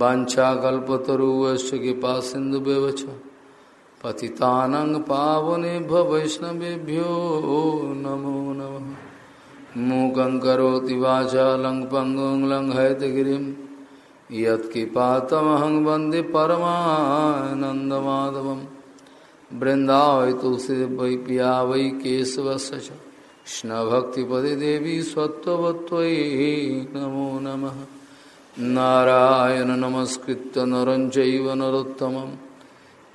वाछाकल्पतरुवश कृपा सिंधु व्यवच पतितानंग पावनेभ्य वैष्णवेभ्यो नमो नम। मूकं करोति वाचालं पङ्गुं लङ्घयतगिरिं यत्किपातमहं वंदे परमानन्दमाधवं बृन्दावै तुलसी वै पिया वै केशवस्य देवी स्वत्ववत्त्वयि नमो नमः। नारायण नमस्कृत नर चैव नरोत्तमं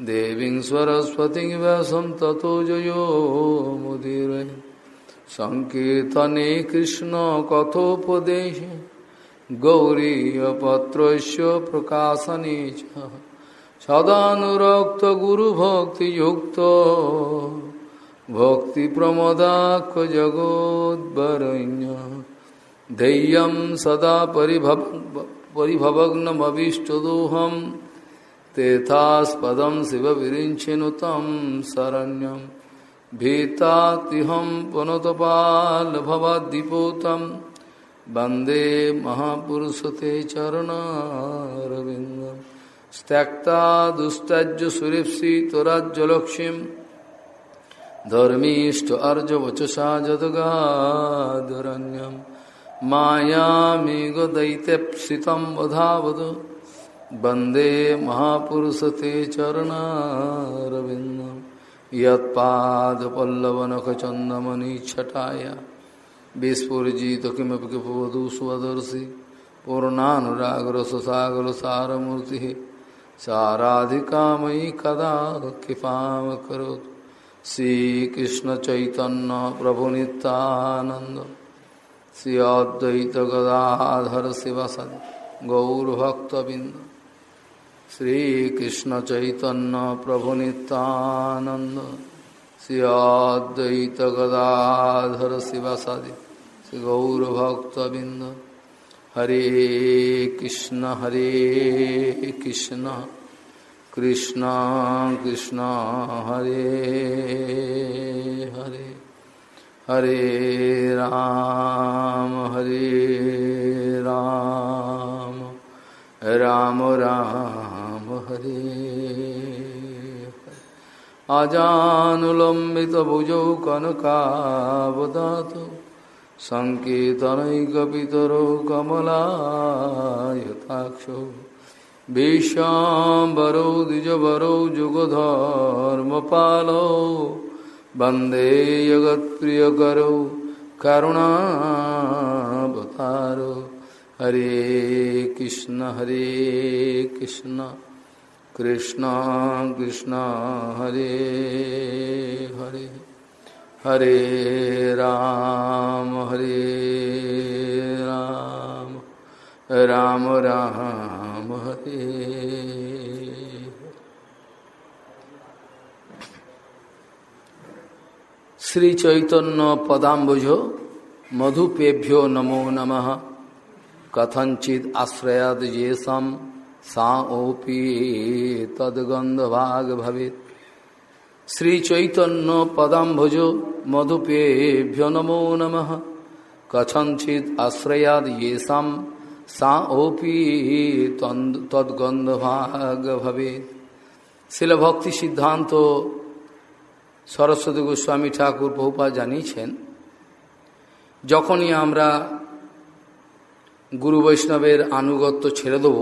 देवीं सरस्वतीं व्यासं ततो जयो मुदीरये सङ्कीर्तने कृष्णकथोपदेशे गौरीयपत्रस्य प्रकाशने च सदानुरक्तगुरुभक्तियुक्तो भक्तिप्रमदाख्यजगोद्वरण्य धैर्यम सदा परिभव परिभवग्नमीष्टदोहम तेथास्पदम शिव विरिंचिनुतम शरण्यम भीतातिहम पुनतपाल भवदीपोतम वंदे महापुरुष ते चरणारविंदम त्यक्ता दुस्तज सुरेपी तुराजक्षी धर्मीष्ट अर्ज़ वचसा जदगाधरण्यम मायामेघदैत्यप्सितं वधावद वन्दे महापुरुषते चरणारविन्दं यत्पादपल्लवनखचन्दमनिच्छटाय विस्फुरिजित किमपि किपवधू स्वदर्शि पूर्णानुरागरससागरसारमूर्तिः साराधिका मयि कदा कृपां करोतु श्रीकृष्णचैतन्यप्रभुनितानन्द শ্রী অদ্বৈত গদাধর শিবসদ গৌরভক্তবৃন্দ শ্রীকৃষ্ণ চৈতন্য প্রভু নিত্যানন্দ শ্রী অদ্বৈত গদাধর শিবসদি শ্রী গৌরভক্তবৃন্দ হরে কৃষ্ণ হরে কৃষ্ণ কৃষ্ণ কৃষ্ণ হরে হরে হরে রাম হরে রাম। রাম রাম, হরে আজানুলম্বিত ভুজৌ কনকাবদাত সঙ্কেতনৈকিতর কমলায়তাক্ষ ভীষাম্বরৌ দ্বিজবরৌ, যুগধর্মপালৌ जगत प्रिय करो, करुणावतारो। हरे कृष्ण हरे कृष्ण कृष्ण कृष्ण, हरे हरे। हरे राम हरे राम। राम राम, हरे। श्री चैतन्य पदाम्बुज मधुपेभ्यो नमो नम। कथित आश्रयाद ये सम सापी तदगंधभाग भवे श्री चैतन्य पदाम्बुज मधुपेभ्यो नमो नम। कथित आश्रयाद ये सम सापी तदगंधभाग भवे शिलभक्ति सिद्धांत সরস্বতী গোস্বামী ঠাকুর বহুপা জানিয়েছেন, যখনই আমরা গুরু বৈষ্ণবের আনুগত্য ছেড়ে দেব,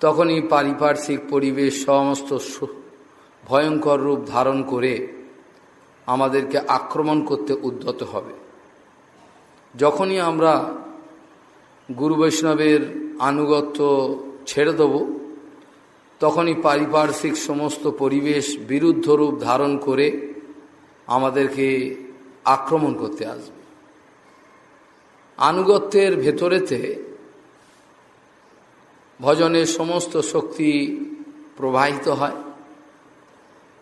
তখনই পারিপার্শ্বিক পরিবেশ সমস্ত ভয়ঙ্কর রূপ ধারণ করে আমাদেরকে আক্রমণ করতে উদ্যত হবে। যখনই আমরা গুরু বৈষ্ণবের আনুগত্য ছেড়ে দেবো তখনই পারিপার্শ্বিক সমস্ত পরিবেশ বিরুদ্ধ রূপ ধারণ করে আমাদেরকে আক্রমণ করতে আসবে। আনুগত্যের ভেতরেতে ভজনের সমস্ত শক্তি প্রবাহিত হয়।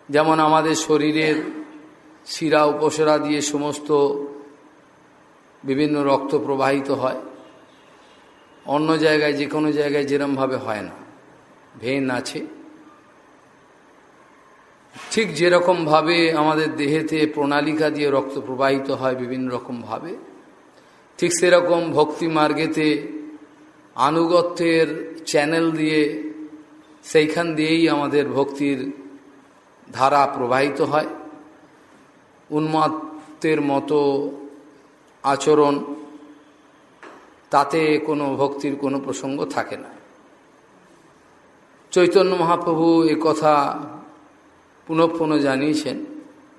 যেমন আমাদের শরীরের শিরা উপসরা দিয়ে সমস্ত বিভিন্ন রক্ত প্রবাহিত হয়। অন্য জায়গায় যে কোনো জায়গায় যেরমভাবে হয় না। ভেন আছে। ঠিক যেরকমভাবে আমাদের দেহেতে প্রণালিকা দিয়ে রক্ত প্রবাহিত হয় বিভিন্ন রকমভাবে ঠিক সেরকম ভক্তি মার্গেতে আনুগত্যের চ্যানেল দিয়ে সেইখান দিয়েই আমাদের ভক্তির ধারা প্রবাহিত হয়। উন্মাত্তের মতো আচরণ, তাতে কোনো ভক্তির কোনো প্রসঙ্গ থাকে না। চৈতন্য মহাপ্রভু এ কথা পুনঃ পুনঃ জানিয়েছেন,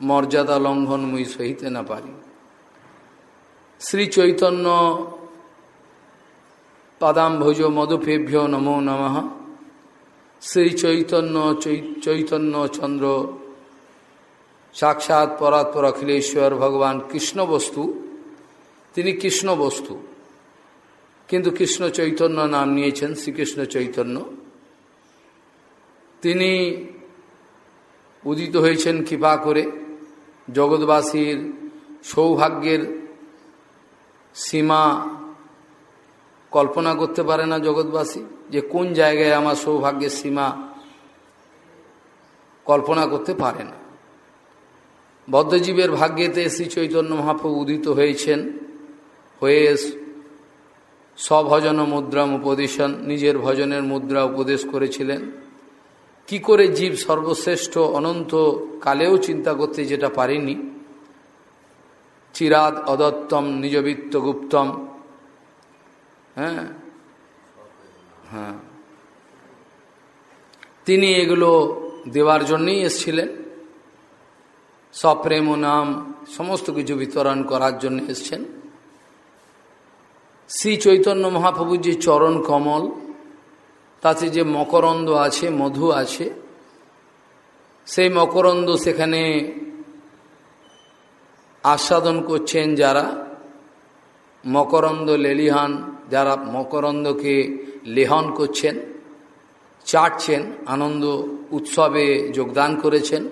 মর্যাদা লঙ্ঘন মুই সহিতে না পারি। শ্রী চৈতন্য পাদাম্ভোজ মধুপেভ্য নমো নমঃ। শ্রী চৈতন্য চৈতন্য চন্দ্র সাক্ষাৎ পরাৎপর অখিলেশ্বর ভগবান কৃষ্ণ বস্তু, তিনি কৃষ্ণ বস্তু। কিন্তু কৃষ্ণ চৈতন্য নাম নিয়েছেন শ্রীকৃষ্ণ চৈতন্য। তিনি উদিত হয়েছেন কৃপা করে জগৎবাসীর সৌভাগ্যের সীমা কল্পনা করতে পারে না জগৎবাসী যে কোন জায়গায় আমার সৌভাগ্যের সীমা কল্পনা করতে পারে না। বদ্ধজীবের ভাগ্যেতে শ্রী চৈতন্য মহাপ্রভু উদিত হয়েছেন, হয়ে স্বভজন মুদ্রা উপদেশন, নিজের ভজনের মুদ্রা উপদেশ করেছিলেন। কি করে জীব সর্বশ্রেষ্ঠ, অনন্ত কালেও চিন্তা করতে যেটা পারেনি? চিরাদ অদত্তম, নিজবিত্ত গুপ্তম। হ্যাঁ? হ্যাঁ। তিনি এগুলো দেওয়ার জন্যই এসছিলেন। সপ্রেম নাম, সমস্ত কিছু বিতরণ করার জন্য এসছেন। শ্রী চৈতন্য মহাপ্রভুর যে চরণ কমল তাতে যে মকরন্দ আছে, মধু আছে, সেই মকরন্দ সেখানে আস্বাদন করছেন যারা মকরন্দ লেলিহান, যারা মকরন্দকে লেহন করছেন, চাটছেন, আনন্দ উৎসবে যোগদান করেছেন।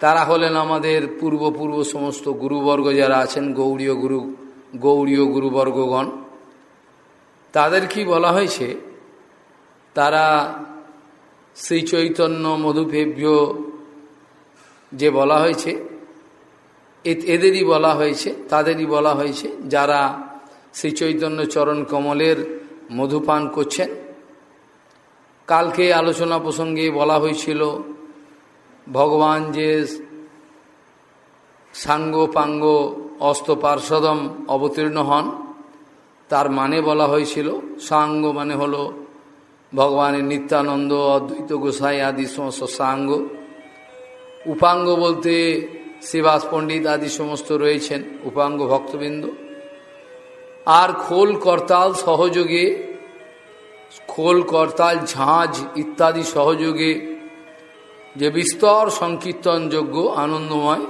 তারা হলেন আমাদের পূর্বপূর্ব সমস্ত গুরুবর্গ যারা আছেন গৌরীয় গুরু গৌরীয় গুরুবর্গগণ। তাদের কি বলা হয়েছে? তারা শ্রী চৈতন্য মধুপেভ্য যে বলা হয়েছে এদেরই বলা হয়েছে, তাদেরই বলা হয়েছে, যারা শ্রী চৈতন্য চরণ কমলের মধুপান করছেন। কালকে আলোচনা প্রসঙ্গে বলা হয়েছিল, ভগবান যে সাঙ্গ পাঙ্গ অস্ত পার্শ্বদম অবতীর্ণ হন, তার মানে বলা হয়েছিল, সাঙ্গ মানে হলো ভগবানের নিত্যানন্দ, অদ্বৈত গোসাই আদি সমস্ত সাঙ্গ, উপাঙ্গ বলতে শিবাস পণ্ডিত আদি সমস্ত রয়েছেন, উপাঙ্গ ভক্তবৃন্দ। আর খোল করতাল সহযোগে, খোল করতাল ঝাঁঝ ইত্যাদি সহযোগে যে বিস্তর সংকীর্তনযোগ্য, আনন্দময়,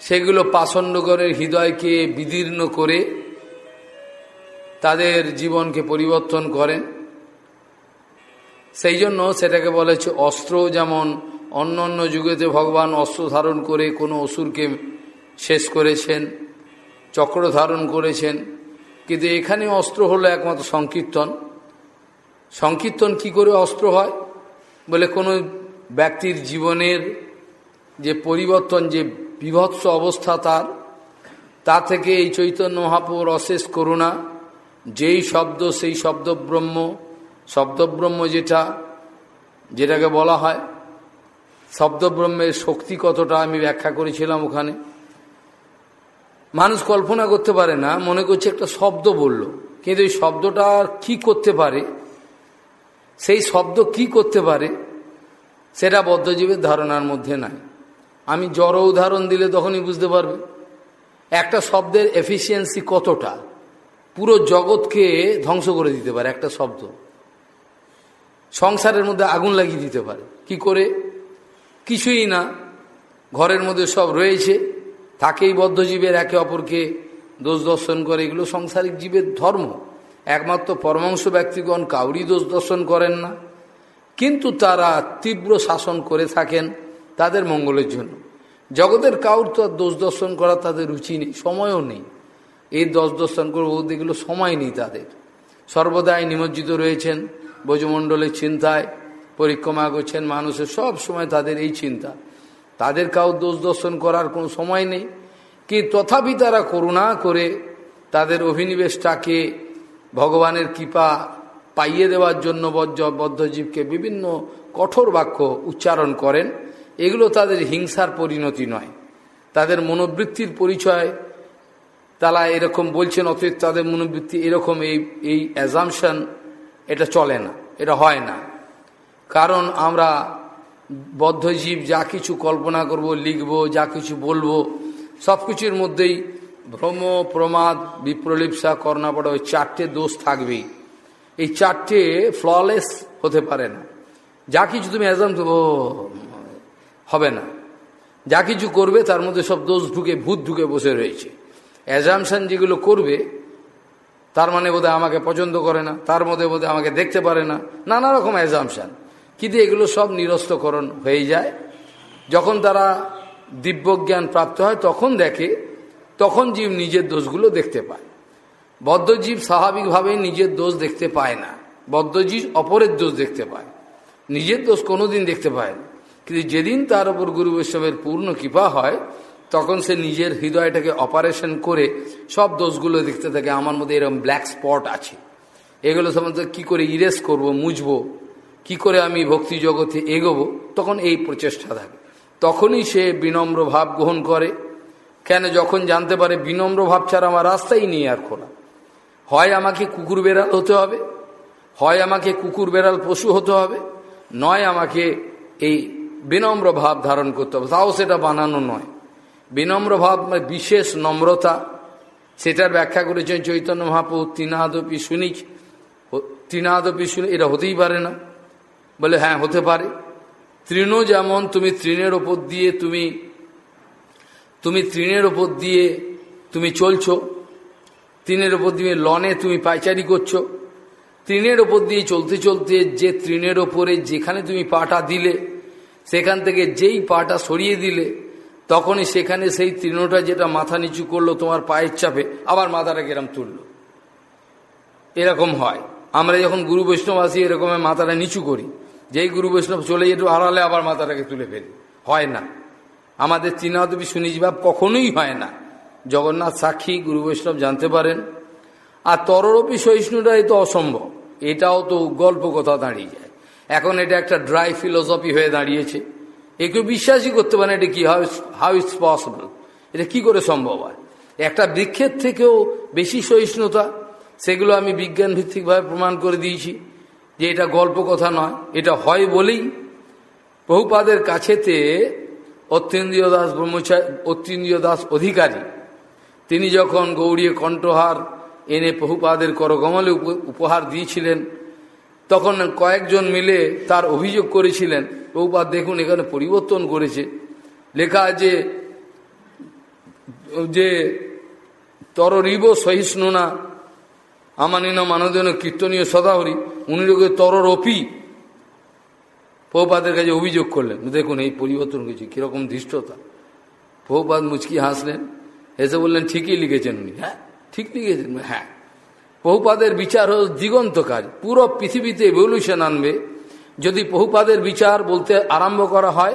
সেগুলো পাষণ্ডগরের হৃদয়কে বিদীর্ণ করে তাদের জীবনকে পরিবর্তন করেন। সেই জন্য সেটাকে বলেছে অস্ত্র। যেমন অন্য অন্য যুগেতে ভগবান অস্ত্র ধারণ করে কোনো অসুরকে শেষ করেছেন, চক্র ধারণ করেছেন। কিন্তু এখানে অস্ত্র হলো একমাত্র সংকীর্তন। সংকীর্তন কি করে অস্ত্র হয়? বলে কোনো ব্যক্তির জীবনের যে পরিবর্তন, যে বিভৎস অবস্থা তার, তা থেকে এই চৈতন্য মহাপুর অশেষ করুণা। যেই শব্দ, সেই শব্দব্রহ্ম শব্দব্রহ্ম যেটা, যেটাকে বলা হয়, শব্দব্রহ্মের শক্তি কতটা আমি ব্যাখ্যা করেছিলাম ওখানে। মানুষ কল্পনা করতে পারে না, মনে করছে একটা শব্দ বলল, কিন্তু এই শব্দটা কি করতে পারে? সেই শব্দ কি করতে পারে? সেটা বদ্ধজীবের ধারণার মধ্যে নাই। আমি জড় উদাহরণ দিলে তখনই বুঝতে পারবে। একটা শব্দের এফিসিয়েন্সি কতটা? পুরো জগৎকে ধ্বংস করে দিতে পারে একটা শব্দ। সংসারের মধ্যে আগুন লাগিয়ে দিতে পারে। কি করে? কিছুই না। ঘরের মধ্যে সব রয়েছে। তাকেই বদ্ধজীবের একে অপরকে দোষ দর্শন করে। এগুলো সংসারিক জীবের ধর্ম। একমাত্র পরমাংশ ব্যক্তিগণ কাউরি দোষ দর্শন করেন না। কিন্তু তারা তীব্র শাসন করে থাকেন তাদের মঙ্গলের জন্য। জগতের কাউর তো আর দোষ দর্শন করা তাদের রুচি নেই, সময়ও নেই। এই দশ দর্শন করব এগুলো সময় নেই তাদের। সর্বদাই নিমজ্জিত রয়েছেন। ব্রজমণ্ডলের চিন্তায় পরিক্রমা করছেন মানুষের সব সময় তাদের এই চিন্তা। তাদের কাউ দোষ দর্শন করার কোনো সময় নেই। কি তথাপি তারা করুণা করে তাদের অভিনিবেশটাকে ভগবানের কৃপা পাইয়ে দেওয়ার জন্য বজ্র, বদ্ধজীবকে বিভিন্ন কঠোর বাক্য উচ্চারণ করেন, এগুলো তাদের হিংসার পরিণতি নয়। তাদের মনোবৃত্তির পরিচয়, তারা এরকম বলছেন অতীত তাদের মনোবৃত্তি এরকম, এই এই অ্যাজামশন এটা চলে না, এটা হয় না। কারণ আমরা বদ্ধজীব যা কিছু কল্পনা করব, লিখব, যা কিছু বলব সব কিছুর মধ্যেই ভ্রম, প্রমাদ, বিপ্রলিপসা কর্ণাপড়া ওই চারটে দোষ থাকবেই। এই চারটে ফ্ললেস হতে পারে না। যা কিছু তুমি অ্যাজাম ও, হবে না। যা কিছু করবে, তার মধ্যে সব দোষ ঢুকে, ভূত ঢুকে বসে রয়েছে। অ্যাজামশান যেগুলো করবে তার মানে বোধহয় আমাকে পছন্দ করে না, তার মধ্যে বোধহয় আমাকে দেখতে পারে না, নানা রকম অ্যাজামশান কিন্তু এগুলো সব নিরস্তকরণ হয়ে যায়? যখন তারা দিব্যজ্ঞান প্রাপ্ত হয়, তখন দেখে, তখন জীব নিজের দোষগুলো দেখতে পায়। বদ্ধজীব স্বাভাবিকভাবে নিজের দোষ দেখতে পায় না। বদ্ধজীব অপরের দোষ দেখতে পায়। নিজের দোষ কোনোদিন দেখতে পায় না। কিন্তু যেদিন তার উপর গুরু বৈষ্ণবের পূর্ণ কৃপা হয় তখন সে নিজের হৃদয়টাকে অপারেশন করে সব দোষগুলো দেখতে থাকে, আমার মধ্যে এরকম ব্ল্যাক স্পট আছে। এগুলো সম্বন্ধে কী করে ইরেজ করব, মুছবো, কি করে আমি ভক্তি জগতে এগোবো, তখন এই প্রচেষ্টা থাকে। তখনই সে বিনম্র ভাব গ্রহণ করে। কেন যখন জানতে পারে বিনম্র ভাব ছাড়া আমার রাস্তাই নেই আর খোলা। হয় আমাকে কুকুর বেড়াল হতে হবে, হয় আমাকে কুকুর বেড়াল পশু হতে হবে, নয় আমাকে এই বিনম্র ভাব ধারণ করতে হবে। তাও সেটা বানানো নয়। বিনম্র ভাব মানে বিশেষ নম্রতা, সেটার ব্যাখ্যা করেছেন চৈতন্য মহাপ্রভু তৃণাদপি শুনিক তৃণাদপি শুনি এটা হতেই পারে না। বলে হ্যাঁ হতে পারে। তৃণ যেমন তুমি তৃণের ওপর দিয়ে তুমি তুমি তৃণের ওপর দিয়ে তুমি চলছো, তৃণের ওপর দিয়ে লনে তুমি পাইচারি করছ, তৃণের ওপর দিয়ে চলতে চলতে যে তৃণের ওপরে যেখানে তুমি পাটা দিলে, সেখান থেকে যেই পাটা সরিয়ে দিলে তখনই সেখানে সেই তৃণটা যেটা মাথা নিচু করল, তোমার পায়ের চাপে, আবার মাথাটা এরম তুলল। এরকম হয়। আমরা যখন গুরু বৈষ্ণব আসি এরকম মাথাটা নিচু করি, যেই গুরু বৈষ্ণব চলে যেত, আড়ালে আবার মাথাটাকে তুলে ফেলি। হয় না। আমাদের তৃণাদবী সুনিজভাব কখনোই হয় না। জগন্নাথ সাক্ষী, গুরু বৈষ্ণব জানতে পারেন। আর তররপি সহিষ্ণুটাই তো অসম্ভব। এটাও তো গল্প কথা দাঁড়িয়ে যায়। এখন এটা একটা ড্রাই ফিলোসফি হয়ে দাঁড়িয়েছে। একে বিশ্বাসই করতে পারে এটা কি হাউ ইটস পসিবল এটা কি করে সম্ভব হয়? একটা বৃক্ষের থেকেও বেশি সহিষ্ণুতা, সেগুলো আমি বিজ্ঞান ভিত্তিকভাবে প্রমাণ করে দিয়েছি যে এটা গল্প কথা নয়, এটা হয় বলেই বহুপাদের কাছেতে অত্যেন্দ্রীয় দাস ব্রহ্মচারী অত্যেন্দ্রীয় দাস অধিকারী, তিনি যখন গৌরীয় কণ্ঠহার এনে বহুপাদের করগমলে উপহার দিয়েছিলেন তখন কয়েকজন মিলে তার অভিযোগ করেছিলেন বহুপাদ দেখুন, এখানে পরিবর্তন করেছে। লেখা আছে যে তরিব সহিষ্ণু না আমানিন মানদীয় কীর্তনীয় সদাহরি। উনি লোকের তররপি বহুপাদের কাছে অভিযোগ করলেন, দেখুন, এই পরিবর্তন হয়েছে, কীরকম ধৃষ্টতা। বহুপাদ মুচকি হাসলেন, এসে বললেন, ঠিকই লিখেছেন উনি। হ্যাঁ ঠিক লিখেছেন হ্যাঁ বহুপাদের বিচার হল দিগন্ত কাজ পুরো পৃথিবীতে এভলিউশন আনবে। যদি বহুপাদের বিচার বলতে আরম্ভ করা হয়,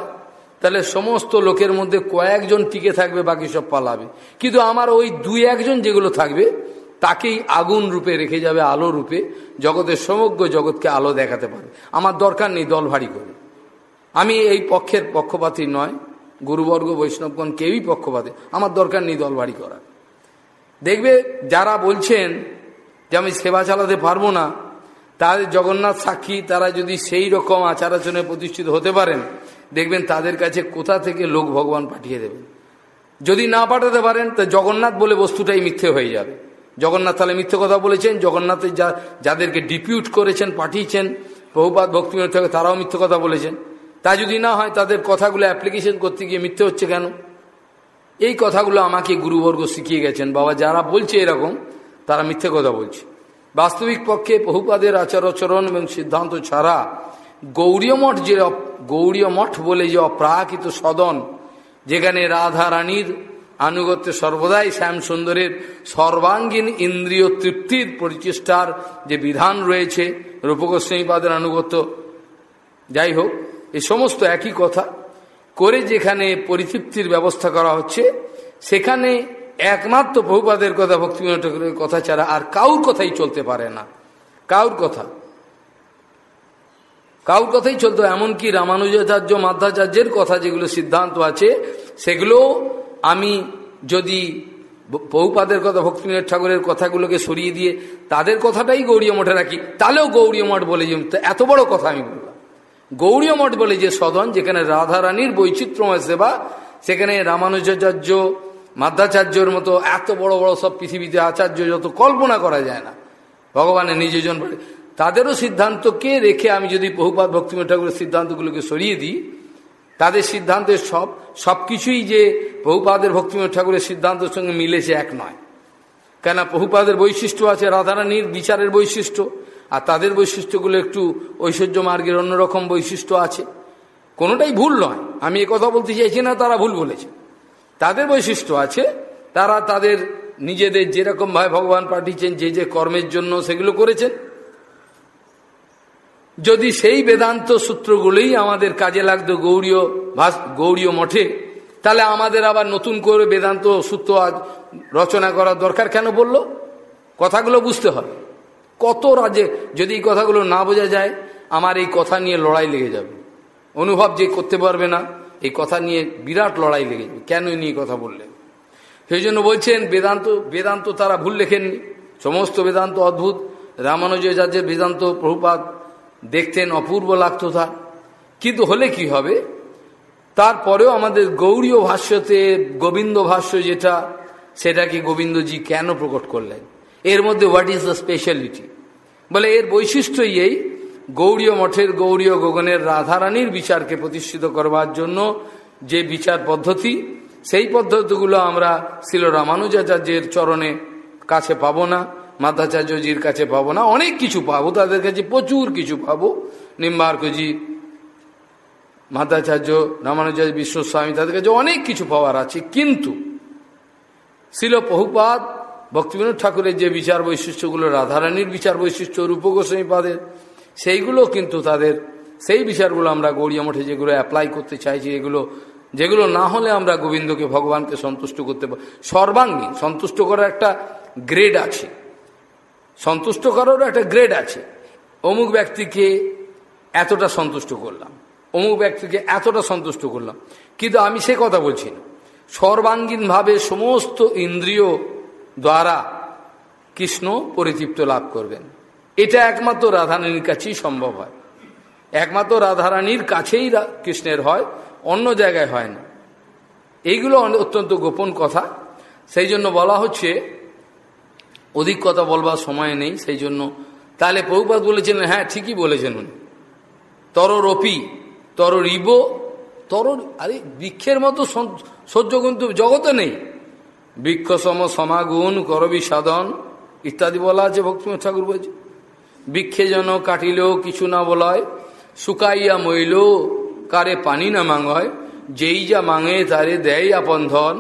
তাহলে সমস্ত লোকের মধ্যে কয়েকজন টিকে থাকবে, বাকি সব পালাবে। কিন্তু আমার ওই দুই একজন যেগুলো থাকবে, তাকেই আগুন রূপে রেখে যাবে, আলো রূপে। জগতের সমগ্র জগৎকে আলো দেখাতে পারে। আমার দরকার নেই, দল ভারী করে। আমি এই পক্ষের পক্ষপাতী নয়। গুরুবর্গ, বৈষ্ণবগণ কেউই পক্ষপাতে। আমার দরকার নেই দল ভারী করার। দেখবে, যারা বলছেন যে আমি সেবা চালাতে পারব না তাদের জগন্নাথ সাক্ষী, তারা যদি সেই রকম আচার আচরণে প্রতিষ্ঠিত হতে পারেন, দেখবেন তাদের কাছে কোথা থেকে লোক ভগবান পাঠিয়ে দেবেন। যদি না পাঠাতে পারেন, তা জগন্নাথ বলে বস্তুটাই মিথ্যে হয়ে যাবে। জগন্নাথ তাহলে মিথ্যে কথা বলেছেন জগন্নাথের যা, যাদেরকে ডিপিউট করেছেন, পাঠিয়েছেন বহুপাত ভক্তিবিনোদ থেকে তারাও মিথ্যে কথা বলেছেন। তা যদি না হয়, তাদের কথাগুলো অ্যাপ্লিকেশন করতে গিয়ে মিথ্যে হচ্ছে কেন? এই কথাগুলো আমাকে গুরুবর্গ শিখিয়ে গেছেন। বাবা, যারা বলছে এরকম তারা মিথ্যে কথা বলছে। বাস্তবিক পক্ষে বহুপাদের আচার আচরণ এবং সিদ্ধান্ত ছাড়া গৌরীয় মঠ যে গৌরীয় মঠ বলে যে অপ্রাকৃত সদন, যেখানে রাধা রানীর আনুগত্য সর্বদাই শ্যাম সুন্দরের সর্বাঙ্গীন ইন্দ্রিয় তৃপ্তির পরিচেষ্টার যে বিধান রয়েছে রূপগোস্বামীপাদের আনুগত্য। যাই হোক, এ সমস্ত একই কথা। করে যেখানে পরিতৃপ্তির ব্যবস্থা করা হচ্ছে, সেখানে একমাত্র বহুপাদের কথা ভক্তিবিনোদ ঠাকুরের কথা ছাড়া আর কাউর কথাই চলতে পারে না। কাউর কথা। কাউর কথাই চলতো এমনকি রামানুজাচার্য, মাধ্যাচার্যের কথা যেগুলো সিদ্ধান্ত আছে, সেগুলো আমি যদি বহুপাদের কথা, ভক্তিবিনোদ ঠাকুরের কথাগুলোকে সরিয়ে দিয়ে তাদের কথাটাই গৌরীয় মঠে রাখি, তাহলেও গৌরীয় মঠ বলে যে এত বড় কথা আমি বললাম। গৌরীয় মঠ বলে যে সদন, যেখানে রাধারানীর বৈচিত্র্যময় সেবা, সেখানে রামানুজাচার্য মাধ্যাচার্যর মতো এত বড় বড় সব পৃথিবীতে আচার্য যত কল্পনা করা যায় না। ভগবানের নিজজন তাদেরও সিদ্ধান্তকে রেখে আমি যদি বহুপাত ভক্তিময় ঠাকুরের সিদ্ধান্তগুলোকে সরিয়ে দিই? তাদের সিদ্ধান্তের সব সব কিছুই যে বহুপাদের ভক্তিময় ঠাকুরের সিদ্ধান্তের সঙ্গে মিলেছে এক নয়। কেন বহুপাদের বৈশিষ্ট্য আছে রাধারানীর বিচারের বৈশিষ্ট্য, আর তাদের বৈশিষ্ট্যগুলো একটু ঐশ্বর্য মার্গের অন্যরকম বৈশিষ্ট্য আছে। কোনোটাই ভুল নয়। আমি কথা বলতে চাইছি না, তারা ভুল বলেছে। তাদের বৈশিষ্ট্য আছে। তারা তাদের নিজেদের যেরকমভাবে ভগবান পাঠিয়েছেন, যে যে কর্মের জন্য সেগুলো করেছেন। যদি সেই বেদান্ত সূত্রগুলোই আমাদের কাজে লাগতো গৌরীয় ভাস গৌরীয় মঠে, তাহলে আমাদের আবার নতুন করে বেদান্ত সূত্র আজ রচনা করার দরকার কেন বলল কথাগুলো বুঝতে হবে। কত রাজে যদি এই কথাগুলো না বোঝা যায়, আমার এই কথা নিয়ে লড়াই লেগে যাবে। অনুভব যে করতে পারবে না এই কথা নিয়ে বিরাট লড়াই লেগে যাবে কেন নিয়ে কথা বললেন? সেই জন্য বলছেন, বেদান্ত বেদান্ত তারা ভুল লেখেননি। সমস্ত বেদান্ত অদ্ভুত। রামানুজাচার্যের বেদান্ত প্রভুপাত দেখতেন অপূর্ব লাগতো তার। কিন্তু হলে কি হবে? তারপরেও আমাদের গৌরীয় ভাষ্যতে গোবিন্দ ভাষ্য যেটা, সেটাকে গোবিন্দজি কেন প্রকট করলেন? এর মধ্যে হোয়াট ইজ দ্য স্পেশালিটি বলে এর বৈশিষ্ট্যই এই গৌরীয় মঠের গৌরীয় গগনের রাধারানীর বিচারকে প্রতিষ্ঠিত করবার জন্য যে বিচার পদ্ধতি, সেই পদ্ধতিগুলো আমরা শিল রামানুজাচার্যের চরণে কাছে পাবো না, মাধ্যাচার্যজির কাছে পাবো না, অনেক কিছু পাবো, তাদের কাছে প্রচুর কিছু পাবো। নিম্বার্কজি, মাধ্যাচার্য রামানুজার্য বিশ্বস্বামী, তাদের কাছে অনেক কিছু পাওয়ার আছে, কিন্তু শিল বহুপাত ভক্তিবিনোদ ঠাকুরের যে বিচার বৈশিষ্ট্যগুলো, রাধারানীর বিচার বৈশিষ্ট্য রূপগোস্বামী পাদের সেইগুলো কিন্তু তাদের, সেই বিচারগুলো আমরা গৌরীয় মঠে যেগুলো অ্যাপ্লাই করতে চাইছি, এগুলো, যেগুলো না হলে আমরা গোবিন্দকে, ভগবানকে সন্তুষ্ট করতে পারি, সর্বাঙ্গী, সন্তুষ্ট করার একটা গ্রেড আছে। সন্তুষ্ট করারও একটা গ্রেড আছে। অমুক ব্যক্তিকে এতটা সন্তুষ্ট করলাম, অমুক ব্যক্তিকে এতটা সন্তুষ্ট করলাম, কিন্তু আমি সে কথা বলছি না। সর্বাঙ্গীনভাবে সমস্ত ইন্দ্রিয় দ্বারা কৃষ্ণ পরিতৃপ্ত লাভ করবেন। এটা একমাত্র রাধারানীর কাছেই সম্ভব হয়। একমাত্র রাধারানীর কাছেই কৃষ্ণের হয়, অন্য জায়গায় হয় না। এইগুলো অত্যন্ত গোপন কথা। সেই জন্য বলা হচ্ছে, অধিক কথা বলবার সময় নেই, সেই জন্য। তাহলে প্রভুপাত বলেছিলেন হ্যাঁ ঠিকই বলেছেন উনি। তর রপি তর, আরে, বৃক্ষের মতো সহ্য কিন্তু জগতে নেই। বৃক্ষ সম সমাগুণ করবি সাধন, ইত্যাদি বলা আছে ভক্তিমত ঠাকুর বলছে। বৃক্ষে যেন কাটিলেও কিছু না বলয়, শুকাইয়া মইল কারে পানি না মাঙয়, যেই যা মাঙে তারে দেয় আপন ধন,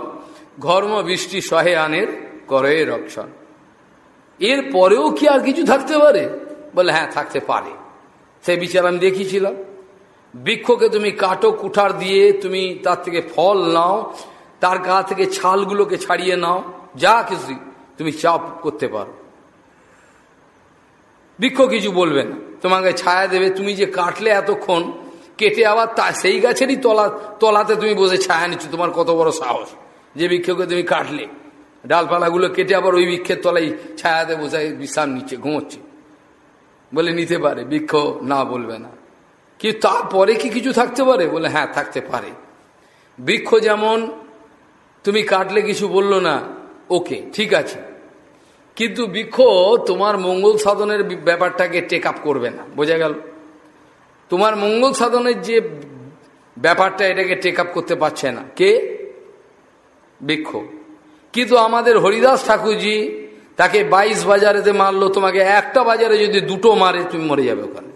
ঘর্ম বৃষ্টি সহে আনের, করে রক্ষণ। এর পরেও কি আর কিছু থাকতে পারে? বলে হ্যাঁ থাকতে পারে। সেই বিচার আমি দেখিয়েছিলাম। বৃক্ষকে তুমি কাটো, কুঠার দিয়ে তুমি তার থেকে ফল নাও, তার গা থেকে ছালগুলোকে ছাড়িয়ে নাও, যা কিছু তুমি চাপ করতে পারো। বৃক্ষ কিছু বলবে না। তোমাকে ছায়া দেবে, তুমি যে কাটলে এতক্ষণ, কেটে আবার তা, সেই গাছেরই তলা, তলাতে তুমি বসে ছায়া নিচ্ছ, তোমার কত বড় সাহস। যে বৃক্ষকে তুমি কাটলে, ডালপালাগুলো কেটে আবার ওই বৃক্ষের তলায় ছায়াতে বসে বিশ্রাম নিচ্ছে, ঘুমোচ্ছে। বলে, নিতে পারে বৃক্ষ না বলবে না। কি, তারপরে কি কিছু থাকতে পারে? বলে হ্যাঁ থাকতে পারে। বৃক্ষ যেমন, তুমি কাটলে কিছু বলল না। ওকে, ঠিক আছে। কিন্তু বৃক্ষ তোমার মঙ্গল সাধনের ব্যাপারটাকে টেক আপ করবে না। বোঝা গেল? তোমার মঙ্গল সাধনের যে ব্যাপারটা এটাকে টেক আপ করতে পারছে না। কে? বৃক্ষ। কিন্তু আমাদের হরিদাস ঠাকুরজি তাকে বাইশ বাজারেতে মারলো, তোমাকে একটা বাজারে যদি দুটো মারে, তুমি মরে যাবে ওখানে।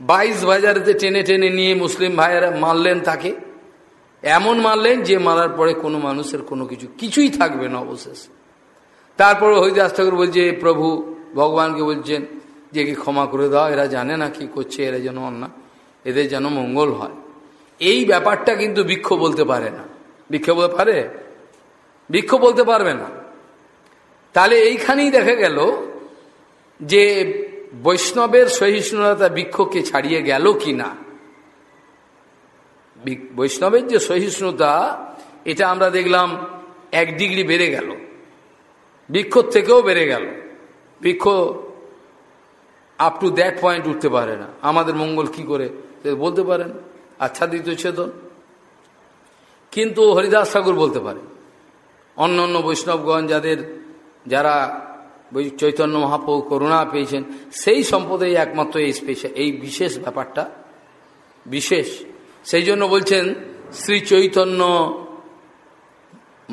বাইশ বাজারেতে টেনে টেনে নিয়ে মুসলিম ভাইয়েরা মারলেন তাকে। এমন মারলেন যে মারার পরে কোনো মানুষের কোনো কিছু, কিছুই থাকবে না অবশেষ। তারপরে হরিদাস ঠাকুর বলছে প্রভু, ভগবানকে বলছেন যে কি ক্ষমা করে দাও, এরা জানে না কি করছে, এরা যেন অন্যা, এদের যেন মঙ্গল হয়। এই ব্যাপারটা কিন্তু বৃক্ষ বলতে পারে না। বৃক্ষ বলতে পারে? বৃক্ষ বলতে পারবে না। তাহলে এইখানেই দেখা গেল যে বৈষ্ণবের সহিষ্ণুতা বৃক্ষকে ছাড়িয়ে গেল কি না বৈষ্ণবের যে সহিষ্ণুতা, এটা আমরা দেখলাম এক ডিগ্রি বেড়ে গেল। বৃক্ষ থেকেও বেড়ে গেল। বৃক্ষ আপ টু দ্যাট পয়েন্ট উঠতে পারে না। আমাদের মঙ্গল কি করে বলতে পারেন? আচ্ছাদিত ছেদন। কিন্তু হরিদাস ঠাকুর বলতে পারে অন্য অন্য বৈষ্ণবগণ যাদের, যারা চৈতন্য মহাপ্রভু করুণা পেয়েছেন, সেই সম্পদেই একমাত্র এই স্পেশাল এই বিশেষ ব্যাপারটা, বিশেষ। সেই জন্য বলছেন, শ্রী চৈতন্য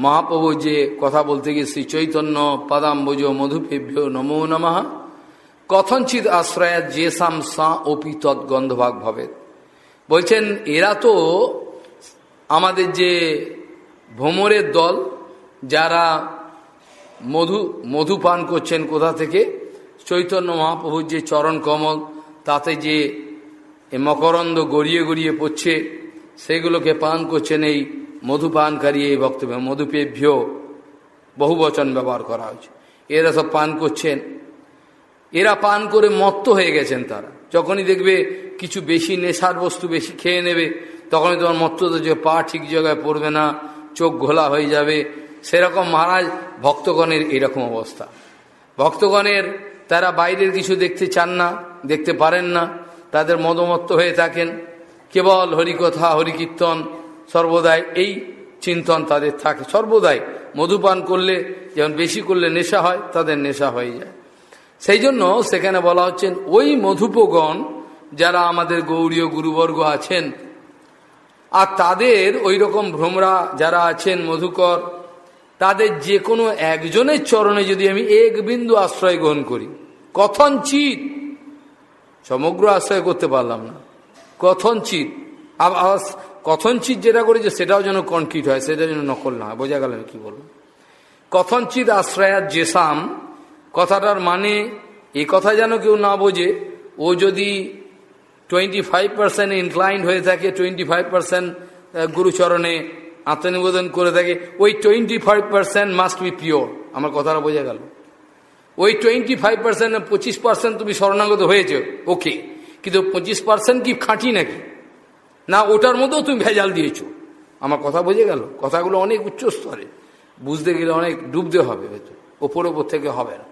মহাপ্রভু যে কথা বলতে গিয়ে শ্রী চৈতন্য পদাম্বজ মধুপেভ্য নমো নমঃ কথঞ্চিত আশ্রয়া যে সাম সা অপি তৎগন্ধভাগ ভবে বলছেন, এরা তো আমাদের যে ভ্রমরের দল, যারা মধু মধু পান করছেন কোথা থেকে, চৈতন্য মহাপ্রভুর যে চরণ কমল, তাতে যে মকরন্দ গড়িয়ে গড়িয়ে পড়ছে, সেগুলোকে পান করছেন এই মধুপানকারী এই বক্তব্য, মধুপেভ্য বহু বচন ব্যবহার করা হয়েছে। এরা সব পান করছেন। এরা পান করে মত্ত হয়ে গেছেন তারা। যখনই দেখবে কিছু বেশি নেশার বস্তু বেশি খেয়ে নেবে, তখনই তোমার মত্ত যে পা ঠিক জায়গায় পড়বে না, চোখ ঘোলা হয়ে যাবে, সেরকম মহারাজ ভক্তগণের এরকম অবস্থা। ভক্তগণের তারা বাইরের কিছু দেখতে চান না, দেখতে পারেন না, তাদের মদমত্ত হয়ে থাকেন। কেবল হরিকথা, হরিকীর্তন সর্বদাই এই চিন্তন তাদের থাকে। সর্বদাই মধুপান করলে, যেমন বেশি করলে নেশা হয়, তাদের নেশা হয়ে যায়। সেই জন্য সেখানে বলা হচ্ছেন ওই মধুপগণ যারা আমাদের গৌরীয় গুরুবর্গ আছেন, আর তাদের ওই রকম ভ্রমরা যারা আছেন মধুকর, তাদের যে কোনো একজনের চরণে যদি আমি এক বিন্দু আশ্রয় গ্রহণ করি কথনচিত সমগ্র আশ্রয় করতে পারলাম না। কথনচিত আবার কথনচিত যেটা করেছে সেটাও যেন কনক্রিট হয়, সেটা যেন নকল না হয়। বোঝা গেল কী বলব কথনচিত আশ্রয়ার জেসাম কথাটার মানে এই কথা যেন কেউ না বোঝে, ও যদি টোয়েন্টি ফাইভ পার্সেন্ট ইনক্লাইন্ড হয়ে থাকে টোয়েন্টি ফাইভ পার্সেন্ট গুরুচরণে আত্মনিবেদন করে থাকে, ওই twenty five percent must be pure আমার কথাটা বোঝা গেল। ওই টোয়েন্টি ফাইভ পার্সেন্ট পঁচিশ পার্সেন্ট তুমি শরণাগত হয়েছে ওকে কিন্তু পঁচিশ পার্সেন্ট কি খাঁটি নাকি? না, ওটার মধ্যেও তুমি ভেজাল দিয়েছ। আমার কথা বোঝে গেল? কথাগুলো অনেক উচ্চ স্তরে। বুঝতে গেলে অনেক ডুবতে হবে হয়তো। ওপর ওপর থেকে হবে না।